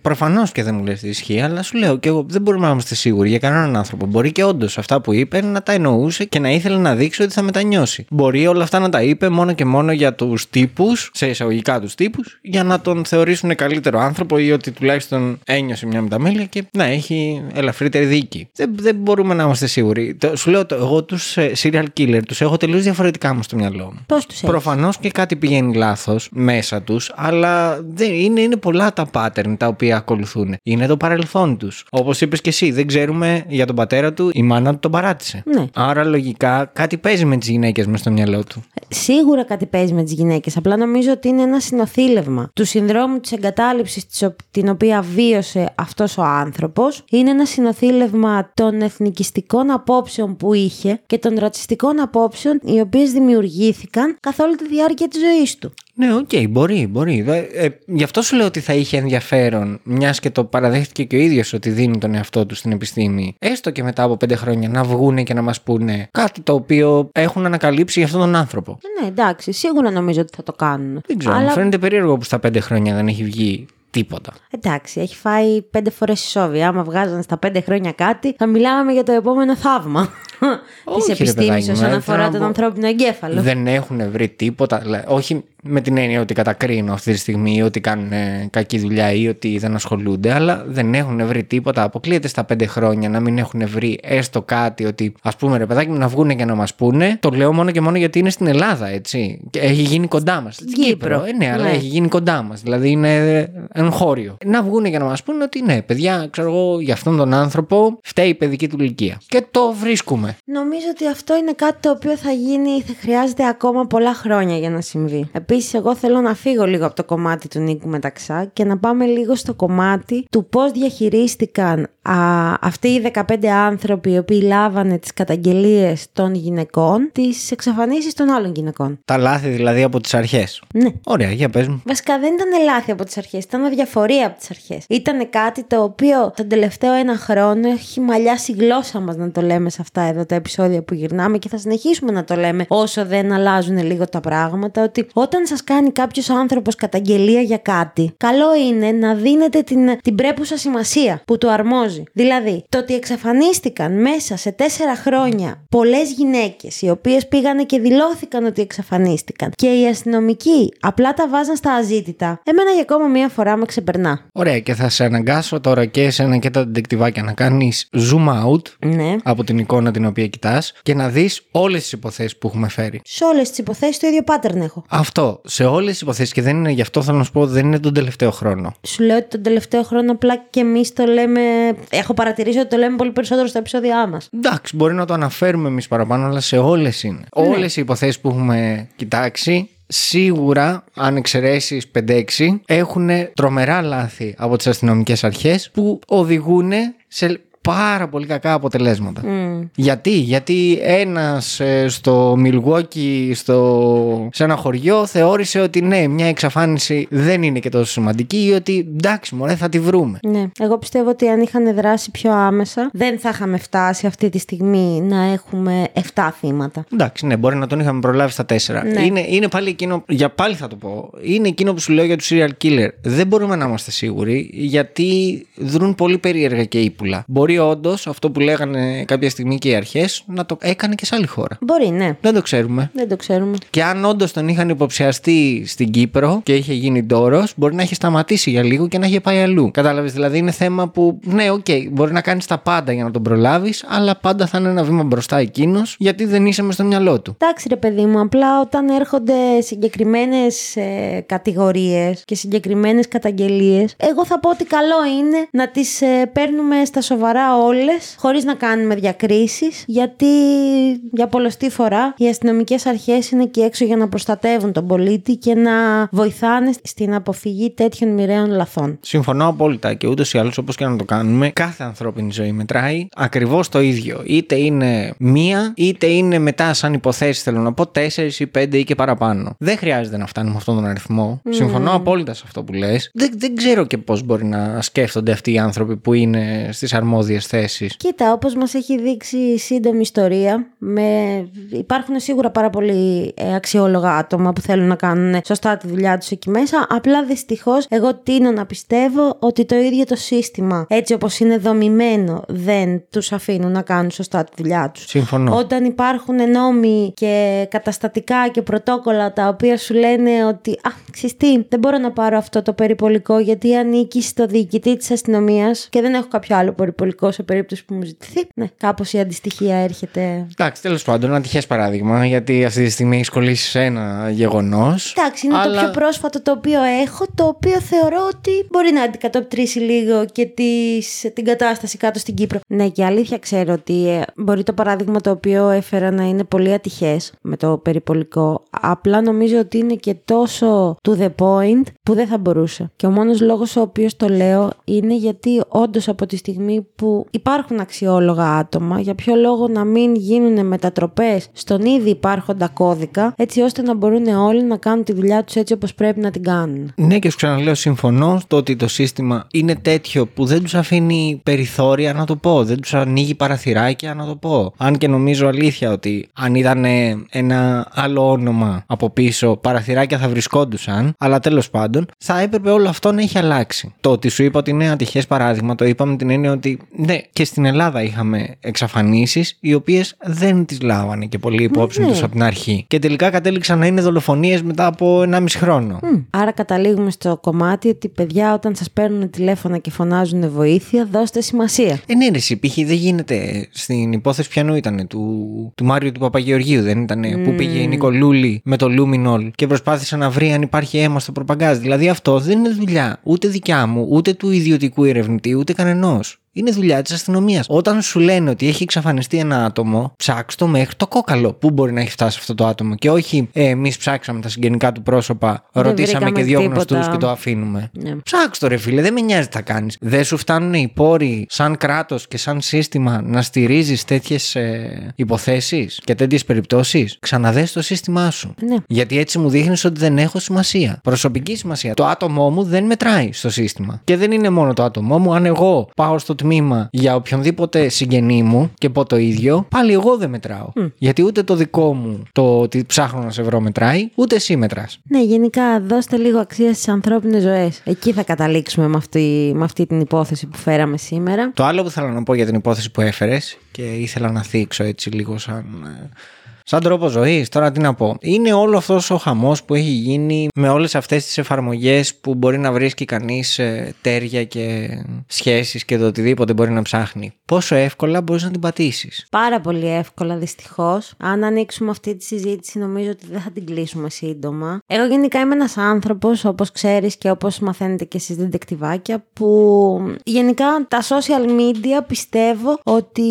Προφανώς και δεν μου λες τι ισχύει, αλλά σου λέω και εγώ δεν μπορούμε να είμαστε σίγουροι για κανέναν άνθρωπο. Μπορεί και όντως αυτά που είπε να τα εννοούσε και να ήθελε να δείξει ότι θα μετανιώσει. Μπορεί όλα αυτά να τα είπε μόνο και μόνο για τους τύπους, σε εισαγωγικά τους τύπους, για να τον θεωρήσουν καλύτερο άνθρωπο ή ότι τουλάχιστον ένιωσε μια μεταμέλεια και να έχει ελαφρύτερη δίκη. Δεν, δεν μπορούμε να είμαστε σίγουροι. Το- σου λέω, το, εγώ τους serial killer τους έχω τελείως διαφορετικά μου στο μυαλό μου. Πώς τους έχεις; Προφανώς και κάτι πηγαίνει λάθος μέσα τους, αλλά δεν, είναι, είναι πολλά τα pattern τα οποία ακολουθούν. Είναι το παρελθόν τους. Όπως είπες και εσύ, δεν ξέρουμε για τον πατέρα του, η μάνα του τον παράτησε. Ναι. Άρα λογικά κάτι παίζει με τις γυναίκες μες στο μυαλό του. Σίγουρα κάτι παίζει με τις γυναίκες. Απλά νομίζω ότι είναι ένα συνοθήλευμα του συνδρόμου της εγκατάλειψης την οποία βίωσε αυτός ο άνθρωπος. Είναι ένα συνοθήλευμα των εθνικιστικών απόψεων που είχε και των ρατσιστικών απόψεων οι οποίες δημιουργήθηκαν καθ' όλη τη διάρκεια της ζωής του. Ναι, οκ, μπορεί, μπορεί. Δε- Ε, γι' αυτό σου λέω ότι θα είχε ενδιαφέρον, μιας και το παραδέχτηκε και ο ίδιος ότι δίνει τον εαυτό του στην επιστήμη, έστω και μετά από πέντε χρόνια να βγούνε και να μας πούνε κάτι το οποίο έχουν ανακαλύψει για αυτόν τον άνθρωπο. Ε, Ναι, εντάξει, σίγουρα νομίζω ότι θα το κάνουν. Δεν ξέρω, μου Αλλά φαίνεται περίεργο που στα πέντε χρόνια δεν έχει βγει τίποτα. εντάξει, έχει φάει πέντε φορές ισόβια. Άμα βγάζανε στα πέντε χρόνια κάτι, θα μιλάμε για το επόμενο θαύμα. Όχι, τη ρε παιδάκι επιστήμη μου, όσον ε, αφορά θέλω να τον πω- ανθρώπινο εγκέφαλο. Δεν έχουν βρει τίποτα. δηλαδή, Όχι με την έννοια ότι κατακρίνω αυτή τη στιγμή ή ότι κάνουν ε, κακή δουλειά ή ότι δεν ασχολούνται, αλλά δεν έχουν βρει τίποτα. Αποκλείεται στα πέντε χρόνια να μην έχουν βρει έστω κάτι ότι, ας πούμε, ρε παιδάκι μου, να βγουν και να μας πούνε. Το λέω μόνο και μόνο γιατί είναι στην Ελλάδα, έτσι. Και έχει γίνει κοντά μας. Στην Κύπρο. Ε, ναι, αλλά Ναι. έχει γίνει κοντά μας. Δηλαδή είναι εγχώριο. Να βγουν και να μας πούνε ότι ναι, παιδιά, ξέρω εγώ, για αυτόν τον άνθρωπο φταίει η παιδική του ηλικία. Και το βρίσκουμε. Νομίζω ότι αυτό είναι κάτι το οποίο θα γίνει, θα χρειάζεται ακόμα πολλά χρόνια για να συμβεί. Επίσης, εγώ θέλω να φύγω λίγο από το κομμάτι του Νίκου Μεταξά και να πάμε λίγο στο κομμάτι του πώς διαχειρίστηκαν α, αυτοί οι 15 άνθρωποι οι οποίοι λάβανε τις καταγγελίες των γυναικών, τις εξαφανίσεις των άλλων γυναικών. Τα λάθη δηλαδή από τις αρχές. Ναι. Ωραία, για πες μου. Βασικά δεν ήταν λάθη από τις αρχές, ήταν αδιαφορία από τις αρχές. Ήταν κάτι το οποίο τον τελευταίο ένα χρόνο έχει μαλλιάσει η γλώσσα μας να το λέμε σε αυτά εδώ τα επεισόδια που γυρνάμε και θα συνεχίσουμε να το λέμε όσο δεν αλλάζουν λίγο τα πράγματα. Ότι όταν σας κάνει κάποιος άνθρωπος καταγγελία για κάτι, καλό είναι να δίνετε την, την πρέπουσα σημασία που του αρμόζει. Δηλαδή, το ότι εξαφανίστηκαν μέσα σε τέσσερα χρόνια πολλές γυναίκες οι οποίες πήγανε και δηλώθηκαν ότι εξαφανίστηκαν και οι αστυνομικοί απλά τα βάζαν στα αζήτητα, εμένα για ακόμα μία φορά με ξεπερνά. Ωραία, και θα σε αναγκάσω τώρα και εσένα και τα ντεκτιβάκια να κάνεις zoom out Ναι. από την εικόνα την οποία κοιτάς και να δεις όλες τις υποθέσεις που έχουμε φέρει. Σε όλες τις υποθέσεις το ίδιο pattern έχω. Αυτό σε όλες τις υποθέσεις και δεν είναι γι' αυτό θέλω να σου πω δεν είναι τον τελευταίο χρόνο. Σου λέω ότι τον τελευταίο χρόνο απλά και εμείς το λέμε. Έχω παρατηρήσει ότι το λέμε πολύ περισσότερο στα επεισόδια μας. Εντάξει, μπορεί να το αναφέρουμε εμείς παραπάνω, αλλά σε όλες είναι. Ναι. Όλες οι υποθέσεις που έχουμε κοιτάξει, σίγουρα, αν εξαιρέσεις 5-6, έχουν τρομερά λάθη από τις αστυνομικές αρχές που οδηγούν σε πάρα πολύ κακά αποτελέσματα. Γιατί, γιατί ένας ε, στο Milwaukee, στο... σε ένα χωριό, θεώρησε ότι ναι, μια εξαφάνιση δεν είναι και τόσο σημαντική ή ότι εντάξει, μωρέ, θα τη βρούμε. Ναι. Εγώ πιστεύω ότι αν είχαν δράσει πιο άμεσα, δεν θα είχαμε φτάσει αυτή τη στιγμή να έχουμε 7 θύματα. Εντάξει, ναι, μπορεί να τον είχαμε προλάβει στα τέσσερα. Ναι. Είναι, είναι πάλι εκείνο, για πάλι θα το πω, είναι εκείνο που σου λέω για τους serial killer. Δεν μπορούμε να είμαστε σίγουροι γιατί δρούν πολύ περίεργα και ύπουλα. Μπορεί όντως αυτό που λέγανε κάποια στιγμή και οι αρχές να το έκανε και σε άλλη χώρα. Μπορεί, ναι. Δεν το ξέρουμε. Δεν το ξέρουμε. Και αν όντως τον είχαν υποψιαστεί στην Κύπρο και είχε γίνει ντόρο, μπορεί να είχε σταματήσει για λίγο και να είχε πάει αλλού. Κατάλαβες, δηλαδή είναι θέμα που, ναι, οκ, μπορεί να κάνεις τα πάντα για να τον προλάβεις, αλλά πάντα θα είναι ένα βήμα μπροστά εκείνος, γιατί δεν είσαι μες στο μυαλό του. Εντάξει, ρε παιδί μου, απλά όταν έρχονται συγκεκριμένες ε, κατηγορίες και συγκεκριμένες καταγγελίες, εγώ θα πω ότι καλό είναι να τις ε, παίρνουμε στα σοβαρά όλες, χωρίς να κάνουμε διακρίσεις, γιατί για πολλωστή φορά οι αστυνομικές αρχές είναι εκεί έξω για να προστατεύουν τον πολίτη και να βοηθάνε στην αποφυγή τέτοιων μοιραίων λαθών. Συμφωνώ απόλυτα και ούτως ή άλλως, όπως και να το κάνουμε, κάθε ανθρώπινη ζωή μετράει ακριβώς το ίδιο. Είτε είναι μία, είτε είναι μετά, σαν υποθέσεις, θέλω να πω, τέσσερις ή πέντε ή και παραπάνω. Δεν χρειάζεται να φτάνουμε αυτόν τον αριθμό. Συμφωνώ απόλυτα σε αυτό που λες. Δεν, δεν ξέρω και πώς μπορεί να σκέφτονται αυτοί οι άνθρωποι που είναι στις αρμόδιες θέσεις. Κοίτα, όπως μας έχει δείξει η σύντομη ιστορία, με... υπάρχουν σίγουρα πάρα πολλοί ε, αξιόλογα άτομα που θέλουν να κάνουν σωστά τη δουλειά τους εκεί μέσα. Απλά δυστυχώς εγώ τίνω να πιστεύω ότι το ίδιο το σύστημα, έτσι όπως είναι δομημένο, δεν τους αφήνουν να κάνουν σωστά τη δουλειά τους. Συμφωνώ. Όταν υπάρχουν νόμοι και καταστατικά και πρωτόκολλα τα οποία σου λένε ότι Α, ξέρεις τι, δεν μπορώ να πάρω αυτό το περιπολικό γιατί ανήκει στο διοικητή της αστυνομίας και δεν έχω κάποιο άλλο περιπολικό σε περίπτωση που μου ζητηθεί. Ναι, κάπως η αντιστοιχία έρχεται. Εντάξει, τέλος πάντων, ένα τυχαίο παράδειγμα, γιατί αυτή τη στιγμή έχει κολλήσει σε ένα γεγονός. Εντάξει, είναι το πιο πρόσφατο το οποίο έχω, το οποίο θεωρώ ότι μπορεί να αντικατοπτρίσει λίγο και τις, την κατάσταση κάτω στην Κύπρο. Ναι, και αλήθεια ξέρω ότι ε, μπορεί το παράδειγμα το οποίο έφερα να είναι πολύ ατυχές με το περιπολικό. Απλά νομίζω ότι είναι και τόσο to the point που δεν θα μπορούσε. Και ο μόνος λόγος ο οποίος το λέω είναι γιατί όντως από τη στιγμή που υπάρχουν αξιόλογα άτομα, για ποιο λόγο να μην γίνουν μετατροπές στον ήδη υπάρχοντα κώδικα, έτσι ώστε να μπορούν όλοι να κάνουν τη δουλειά τους έτσι όπως πρέπει να την κάνουν. Ναι, και σου ξαναλέω, συμφωνώ στο ότι το σύστημα είναι τέτοιο που δεν τους αφήνει περιθώρια να το πω. Δεν τους ανοίγει παραθυράκια να το πω. Αν και νομίζω αλήθεια ότι αν ήταν ένα άλλο όνομα από πίσω, παραθυράκια θα βρισκόντουσαν. Αλλά τέλος πάντων, θα έπρεπε όλο αυτό να έχει αλλάξει. Το ότι σου είπα ότι είναι ατυχές παράδειγμα, το είπα με την έννοια ότι Ναι, και στην Ελλάδα είχαμε εξαφανίσεις οι οποίες δεν τις λάβανε και πολύ υπόψη Ναι. τους από την αρχή. Και τελικά κατέληξαν να είναι δολοφονίες μετά από 1,5 χρόνο. Μμ. Άρα καταλήγουμε στο κομμάτι ότι παιδιά όταν σας παίρνουν τηλέφωνα και φωνάζουν βοήθεια δώστε σημασία. Ε, ναι, ρε, εσύ, π.χ. δεν γίνεται στην υπόθεση ποιανού ήταν του, του Μάριου του Παπαγεωργίου, δεν ήταν που πήγε η Νικολούλη με το luminol και προσπάθησε να βρει αν υπάρχει αίμα στο πορτμπαγκάζ. Δηλαδή αυτό δεν είναι δουλειά ούτε δικιά μου, ούτε του ιδιωτικού ερευνητή, ούτε κανενός. Είναι δουλειά της αστυνομίας. Όταν σου λένε ότι έχει εξαφανιστεί ένα άτομο, ψάξ' το μέχρι το κόκαλο. Πού μπορεί να έχει φτάσει αυτό το άτομο. Και όχι, ε, εμείς ψάξαμε τα συγγενικά του πρόσωπα, Δεν ρωτήσαμε και βρήκαμε δύο τίποτα. γνωστούς και το αφήνουμε. Ναι. Ψάξ' το ρε φίλε, δεν με νοιάζει τι θα κάνεις. Δεν σου φτάνουν οι πόροι σαν κράτος και σαν σύστημα να στηρίζεις τέτοιες ε, υποθέσεις και τέτοιες περιπτώσεις; Ξαναδέ το σύστημά σου. Ναι. Γιατί έτσι μου δείχνεις ότι δεν έχω σημασία. Προσωπική σημασία. Το άτομό μου δεν μετράει στο σύστημα. Και δεν είναι μόνο το άτομό μου. Αν εγώ πάω στο τμήμα για οποιονδήποτε συγγενή μου και πω το ίδιο, πάλι εγώ δεν μετράω. Γιατί ούτε το δικό μου το ότι ψάχνω να σε βρω μετράει, ούτε εσύ μετράς. Ναι, γενικά δώστε λίγο αξία στις ανθρώπινες ζωές. Εκεί θα καταλήξουμε με αυτή, με αυτή την υπόθεση που φέραμε σήμερα. Το άλλο που θέλω να πω για την υπόθεση που έφερες και ήθελα να θίξω έτσι λίγο σαν. Ε, Σαν τρόπο ζωής, τώρα τι να πω. Είναι όλο αυτός ο χαμός που έχει γίνει με όλες αυτές τις εφαρμογές που μπορεί να βρίσκει κανείς τέρια και σχέσεις και το οτιδήποτε μπορεί να ψάχνει. Πόσο εύκολα μπορείς να την πατήσεις. Πάρα πολύ εύκολα δυστυχώς. Αν ανοίξουμε αυτή τη συζήτηση, νομίζω ότι δεν θα την κλείσουμε σύντομα. Εγώ γενικά είμαι ένας άνθρωπος, όπως ξέρεις και όπως μαθαίνετε και εσείς δεντεκτιβάκια, που γενικά τα social media πιστεύω ότι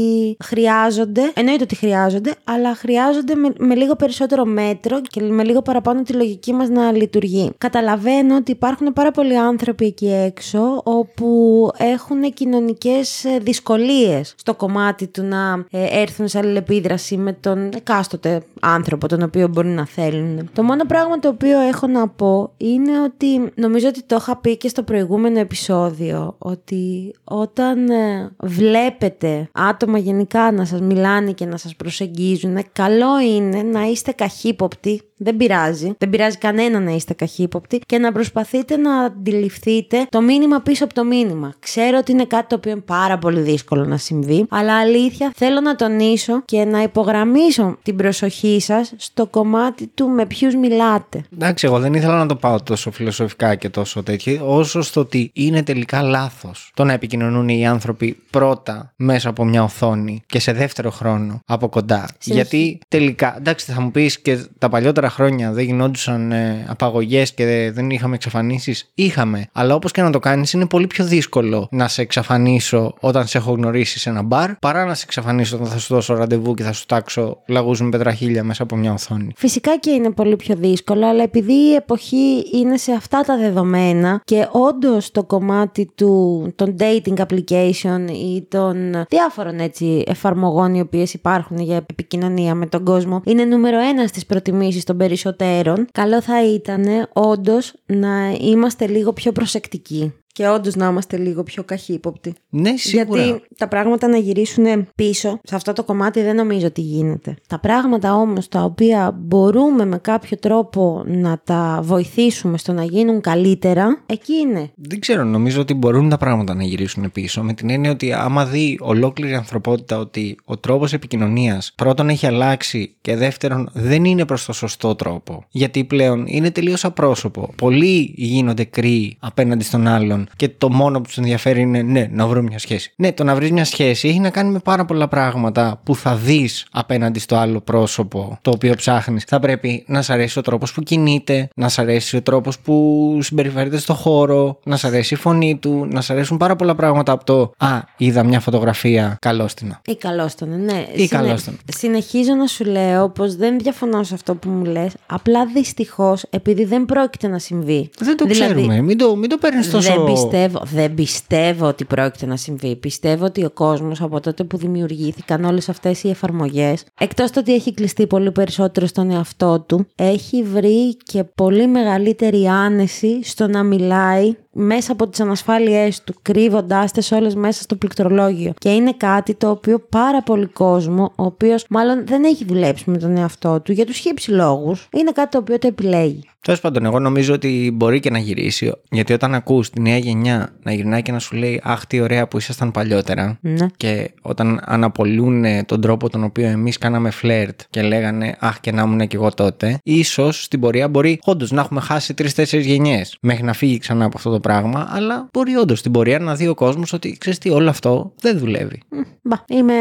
χρειάζονται, εννοείται ότι χρειάζονται, αλλά χρειάζονται με, με λίγο περισσότερο μέτρο και με λίγο παραπάνω τη λογική μας να λειτουργεί. Καταλαβαίνω ότι υπάρχουν πάρα πολλοί άνθρωποι εκεί έξω όπου έχουν κοινωνικές δυσκολίες στο κομμάτι του να ε, έρθουν σε αλληλεπίδραση με τον εκάστοτε άνθρωπο τον οποίο μπορεί να θέλουν. Το μόνο πράγμα το οποίο έχω να πω είναι ότι νομίζω ότι το είχα πει και στο προηγούμενο επεισόδιο ότι όταν ε, βλέπετε άτομα γενικά να σας μιλάνε και να σας προσεγγίζουν καλό είναι να είστε καχύποπτοι δεν πειράζει. Δεν πειράζει κανένα να είστε καχύποπτοι και να προσπαθείτε να αντιληφθείτε το μήνυμα πίσω από το μήνυμα. Ξέρω ότι είναι κάτι το οποίο είναι πάρα πολύ δύσκολο να συμβεί, αλλά αλήθεια θέλω να τονίσω και να υπογραμμίσω την προσοχή σας στο κομμάτι του με ποιους μιλάτε. Εντάξει, εγώ δεν ήθελα να το πάω τόσο φιλοσοφικά και τόσο τέτοιο, όσο στο ότι είναι τελικά λάθος το να επικοινωνούν οι άνθρωποι πρώτα μέσα από μια οθόνη και σε δεύτερο χρόνο από κοντά. Συνεχί- Γιατί τελικά, εντάξει, θα μου πεις και τα παλιότερα χρόνια δεν γινόντουσαν ε, απαγωγές και δεν είχαμε εξαφανίσεις. Είχαμε. Αλλά όπως και να το κάνεις, είναι πολύ πιο δύσκολο να σε εξαφανίσω όταν σε έχω γνωρίσει σε ένα μπαρ παρά να σε εξαφανίσω όταν θα σου δώσω ραντεβού και θα σου τάξω λαγούς με πετραχίλια μέσα από μια οθόνη. Φυσικά και είναι πολύ πιο δύσκολο, αλλά επειδή η εποχή είναι σε αυτά τα δεδομένα και όντως το κομμάτι του, των dating application ή των διάφορων έτσι εφαρμογών οι οποίες υπάρχουν για επικοινωνία με τον κόσμο είναι νούμερο ένα στις προτιμήσεις των περισσότερων, καλό θα ήταν όντως να είμαστε λίγο πιο προσεκτικοί. Και όντως να είμαστε λίγο πιο καχύποπτοι. Ναι, σίγουρα. Γιατί τα πράγματα να γυρίσουν πίσω σε αυτό το κομμάτι δεν νομίζω ότι γίνεται. Τα πράγματα όμως τα οποία μπορούμε με κάποιο τρόπο να τα βοηθήσουμε στο να γίνουν καλύτερα, εκεί είναι. Δεν ξέρω, νομίζω ότι μπορούν τα πράγματα να γυρίσουν πίσω. Με την έννοια ότι άμα δει ολόκληρη η ανθρωπότητα ότι ο τρόπος επικοινωνίας πρώτον έχει αλλάξει και δεύτερον δεν είναι προς το σωστό τρόπο. Γιατί πλέον είναι τελείως απρόσωπο. Πολλοί γίνονται κρύοι απέναντι στον άλλον και το μόνο που τους ενδιαφέρει είναι ναι, να βρω μια σχέση. Ναι, το να βρεις μια σχέση έχει να κάνει με πάρα πολλά πράγματα που θα δεις απέναντι στο άλλο πρόσωπο το οποίο ψάχνεις. Θα πρέπει να σ' αρέσει ο τρόπος που κινείται, να σ' αρέσει ο τρόπος που συμπεριφέρεται στο χώρο, να σ' αρέσει η φωνή του, να σ' αρέσουν πάρα πολλά πράγματα από το Α, είδα μια φωτογραφία, καλώστηνα. Ή καλό ήταν, ναι. Ή καλώς ήταν. Συνεχίζω να σου λέω πως δεν διαφωνώ σε αυτό που μου λες. Απλά δυστυχώς, επειδή δεν πρόκειται να συμβεί. Δεν το Δηλαδή, ξέρουμε. Μην το, μην το παίρνεις τόσο. Δεν πιστεύω, δεν πιστεύω ότι πρόκειται να συμβεί. Πιστεύω ότι ο κόσμος από τότε που δημιουργήθηκαν όλες αυτές οι εφαρμογές, εκτός το ότι έχει κλειστεί πολύ περισσότερο στον εαυτό του, έχει βρει και πολύ μεγαλύτερη άνεση στο να μιλάει μέσα από τις ανασφάλειές του, κρύβοντάς τε όλες μέσα στο πληκτρολόγιο. Και είναι κάτι το οποίο πάρα πολύ κόσμο, ο οποίος μάλλον δεν έχει δουλέψει με τον εαυτό του για τους χύψη λόγους, είναι κάτι το οποίο το επιλέγει. Τέλος πάντων, εγώ νομίζω ότι μπορεί και να γυρίσει. Γιατί όταν ακούς τη νέα γενιά να γυρνάει και να σου λέει Αχ, τι ωραία που ήσασταν παλιότερα. Ναι. Και όταν αναπολούν τον τρόπο τον οποίο εμείς κάναμε φλερτ και λέγανε Αχ, και να ήμουν και εγώ τότε, ίσως στην πορεία μπορεί όντως να έχουμε χάσει τρει-τέσσερι γενιές μέχρι να φύγει ξανά από αυτό το πράγμα. Αλλά μπορεί όντως στην πορεία να δει ο κόσμος ότι ξέρεις τι, όλο αυτό δεν δουλεύει. Μ, Μπα, είμαι.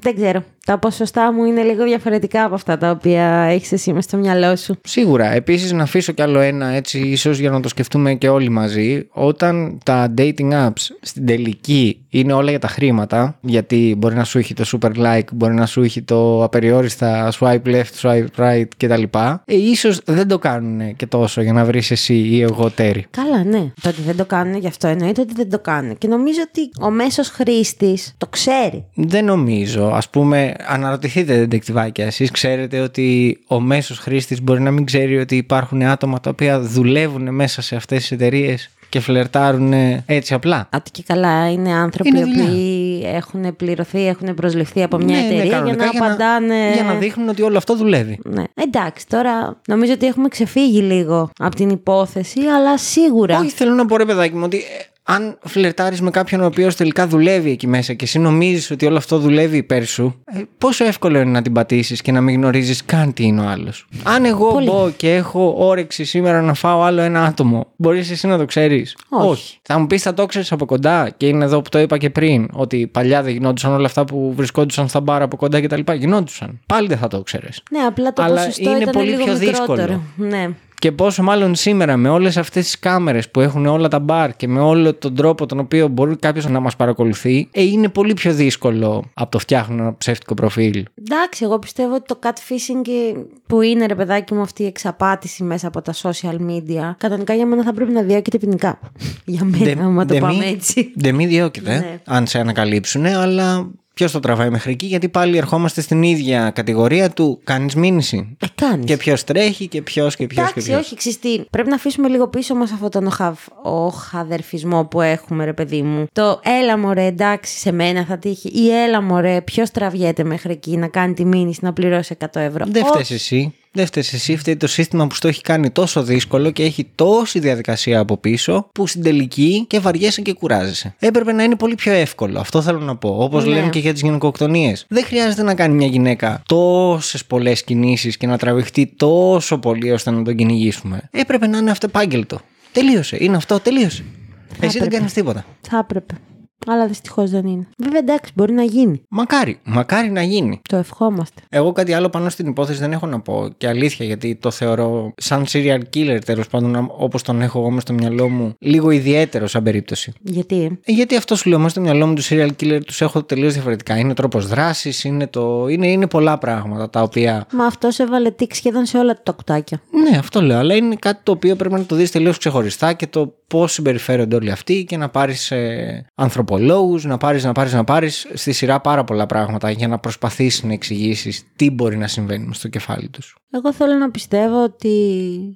Δεν ξέρω. Τα ποσοστά μου είναι λίγο διαφορετικά από αυτά τα οποία έχεις εσύ μες στο μυαλό σου. Σίγουρα. Επίσης, να αφήσω κι άλλο ένα έτσι, ίσως για να το σκεφτούμε και όλοι μαζί. Όταν τα dating apps στην τελική είναι όλα για τα χρήματα, γιατί μπορεί να σου έχει το super like, μπορεί να σου έχει το απεριόριστα swipe left, swipe right κτλ. Ε, ίσως δεν το κάνουν και τόσο για να βρεις εσύ ή εγώ τέρι. Καλά, ναι. Το ότι δεν το κάνουν γι' αυτό εννοείται ότι δεν το κάνουν. Και νομίζω ότι ο μέσος χρήστης το ξέρει. Δεν νομίζω. Α πούμε, αναρωτηθείτε δεντεκτιβάκια. Εσείς ξέρετε ότι ο μέσος χρήστης μπορεί να μην ξέρει ότι υπάρχουν άτομα τα οποία δουλεύουν μέσα σε αυτές τις εταιρείες και φλερτάρουν έτσι απλά; Ότι και καλά είναι άνθρωποι Είναι οι δουλειά. οποίοι έχουν πληρωθεί, έχουν προσληφθεί από μια Ναι, ναι, εταιρεία για κανονικά, να απαντάνε. Για να δείχνουν ότι όλο αυτό δουλεύει. Ναι. Εντάξει, τώρα νομίζω ότι έχουμε ξεφύγει λίγο από την υπόθεση, αλλά σίγουρα. Όχι, θέλω να πω ρε παιδάκι μου ότι ε, αν φλερτάρεις με κάποιον ο οποίος τελικά δουλεύει εκεί μέσα και εσύ νομίζεις ότι όλο αυτό δουλεύει υπέρ σου, ε, πόσο εύκολο είναι να την πατήσεις και να μην γνωρίζεις καν τι είναι ο άλλος; Αν εγώ Πολύ. μπω και έχω όρεξη σήμερα να φάω άλλο ένα άτομο, μπορείς εσύ να το ξέρεις; Όχι. Θα μου πεις θα το ξέρεις από κοντά και είναι εδώ που το είπα και πριν, ότι παλιά δεν γινόντουσαν όλα αυτά που βρισκόντουσαν στα μπάρα από κοντά κτλ. Γινόντουσαν. Πάλι δεν θα το ξέρεις. Ναι, απλά το Αλλά ποσοστό είναι ήταν πολύ λίγο πιο μικρότερο. δύσκολο. Ναι. Και πόσο μάλλον σήμερα με όλες αυτές τις κάμερες που έχουν όλα τα μπαρ και με όλο τον τρόπο τον οποίο μπορεί κάποιος να μας παρακολουθεί, ε, είναι πολύ πιο δύσκολο από το φτιάχνω ένα ψεύτικο προφίλ. Εντάξει, εγώ πιστεύω ότι το catfishing ε, που είναι ρε παιδάκι μου αυτή η εξαπάτηση μέσα από τα social media, κανονικά για μένα θα πρέπει να διώκεται ποινικά. για μένα, άμα το δεν πάμε μη- έτσι. Δεν μη διώκεται, Ναι. αν σε ανακαλύψουν, αλλά ποιος το τραβάει μέχρι εκεί, γιατί πάλι ερχόμαστε στην ίδια κατηγορία του κάνεις μήνυση. Ε, κάνεις. Και ποιος τρέχει και ποιος και ποιος και Εντάξει, ποιος. όχι, ξέρεις τι, Πρέπει να αφήσουμε λίγο πίσω μας αυτόν τον οχαβ, οχαδερφισμό που έχουμε, ρε παιδί μου. Το έλα μωρέ, εντάξει, σε μένα θα τύχει. Ή έλα μωρέ, ποιος τραβιέται μέχρι εκεί να κάνει τη μήνυση να πληρώσει 100 ευρώ. Δεν Ω, φταίεις εσύ. Δεν φταίει εσύ. Φταίει το σύστημα που στο έχει κάνει τόσο δύσκολο και έχει τόση διαδικασία από πίσω που στην τελική και βαριέσαι και κουράζεσαι. Έπρεπε να είναι πολύ πιο εύκολο. Αυτό θέλω να πω. Όπως Ναι. λένε και για τις γυναικοκτονίες. Δεν χρειάζεται να κάνει μια γυναίκα τόσες πολλές κινήσεις και να τραβηχτεί τόσο πολύ ώστε να τον κυνηγήσουμε. Έπρεπε να είναι αυτεπάγγελτο. Τελείωσε. Είναι αυτό. Τελείωσε. Εσύ δεν έπρεπε. κάνεις τίποτα. Θα έπρεπε. Αλλά δυστυχώς δεν είναι. Βέβαια, εντάξει, μπορεί να γίνει. Μακάρι. Μακάρι να γίνει. Το ευχόμαστε. Εγώ κάτι άλλο πάνω στην υπόθεση δεν έχω να πω. Και αλήθεια, γιατί το θεωρώ σαν serial killer τέλος πάντων, όπως τον έχω εγώ μες στο μυαλό μου, λίγο ιδιαίτερο σαν περίπτωση. Γιατί; Ε, γιατί αυτό σου λέω, μέσα στο μυαλό μου τους serial killer τους έχω τελείως διαφορετικά. Είναι τρόπος δράσης, είναι, το... είναι, είναι πολλά πράγματα τα οποία. Μα αυτό έβαλε τικ σχεδόν σε όλα τα κουτάκια. Ναι, αυτό λέω, αλλά είναι κάτι το οποίο πρέπει να το δεις τελείως ξεχωριστά και το πώς συμπεριφέρονται όλοι αυτοί και να πάρεις ε, ανθρωπολόγους, να πάρεις, να πάρεις, να πάρεις στη σειρά πάρα πολλά πράγματα για να προσπαθήσεις να εξηγήσεις τι μπορεί να συμβαίνει στο κεφάλι τους. Εγώ θέλω να πιστεύω ότι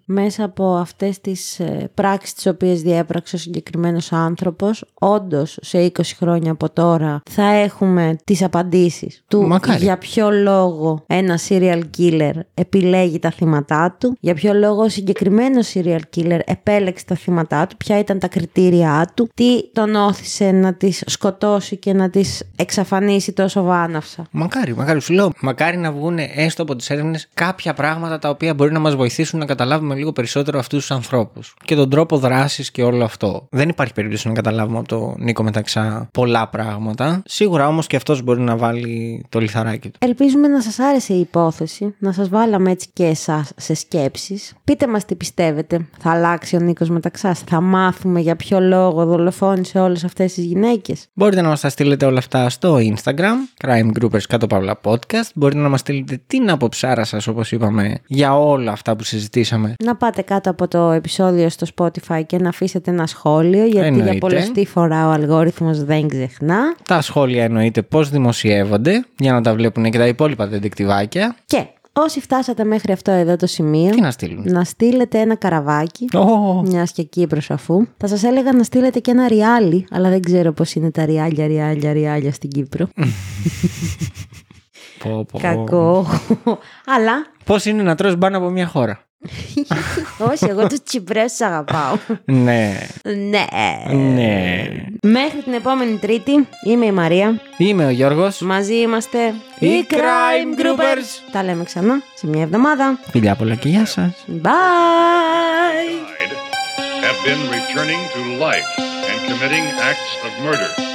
μέσα από αυτές τις ε, πράξεις τις οποίες διέπραξε ο συγκεκριμένος άνθρωπος, όντως σε 20 χρόνια από τώρα θα έχουμε τις απαντήσεις του Μακάρι. για ποιο λόγο ένα serial killer επιλέγει τα θύματά του, για ποιο λόγο ο συγκεκριμένος serial killer επέλεξε τα θύματά του, ποια ήταν τα κριτήριά του, τι τον όθησε να τις σκοτώσει και να τις εξαφανίσει τόσο βάναυσα. Μακάρι, μακάρι σου λέω. Μακάρι να βγουν έστω από τις έρευνες κάποια πράγματα τα οποία μπορεί να μας βοηθήσουν να καταλάβουμε λίγο περισσότερο αυτούς τους ανθρώπους. Και τον τρόπο δράσης και όλο αυτό. Δεν υπάρχει περίπτωση να καταλάβουμε από το Νίκο Μεταξά πολλά πράγματα. Σίγουρα όμως και αυτός μπορεί να βάλει το λιθαράκι του. Ελπίζουμε να σας άρεσε η υπόθεση, να σας βάλαμε έτσι και εσάς σε σκέψεις. Πείτε μας τι πιστεύετε. Θα αλλάξει ο Νίκος Μεταξάς, θα μάθουμε για ποιο λόγο δολοφόνησε όλες αυτές τις γυναίκες. Μπορείτε να μας τα στείλετε όλα αυτά στο Instagram, Crime Groupers κάτω παύλα podcast. Μπορείτε να μας στείλετε την αποψάρα σας, όπως είπαμε, για όλα αυτά που συζητήσαμε. Να πάτε κάτω από το επεισόδιο στο Spotify και να αφήσετε ένα σχόλιο, γιατί Εννοείται. για πολλωστή φορά ο αλγόριθμος δεν ξεχνά. Τα σχόλια εννοείται πώς δημοσιεύονται, για να τα βλέπουν και τα υπόλοιπα δεντεκτιβάκια. Και Όσοι φτάσατε μέχρι αυτό εδώ το σημείο, Τι να στείλουν. να στείλετε ένα καραβάκι. Ω, Μιας και Κύπρος αφού. Θα σας έλεγα να στείλετε και ένα ριάλι, αλλά δεν ξέρω πώς είναι τα ριάλια, ριάλια, ριάλια στην Κύπρο. πω, πω. Κακό. αλλά. Πώς είναι να τρως μπάνα από μια χώρα; Όχι, εγώ τους Τσιπρέου τους αγαπάω. ναι, ναι. ναι. Μέχρι την επόμενη Τρίτη είμαι η Μαρία. Είμαι ο Γιώργος. Μαζί είμαστε Οι Crime Groupers. Τα λέμε ξανά σε μια εβδομάδα. Φιλιά πολλά και γεια σας. Bye! have been returning to life and committing acts of murder. Murder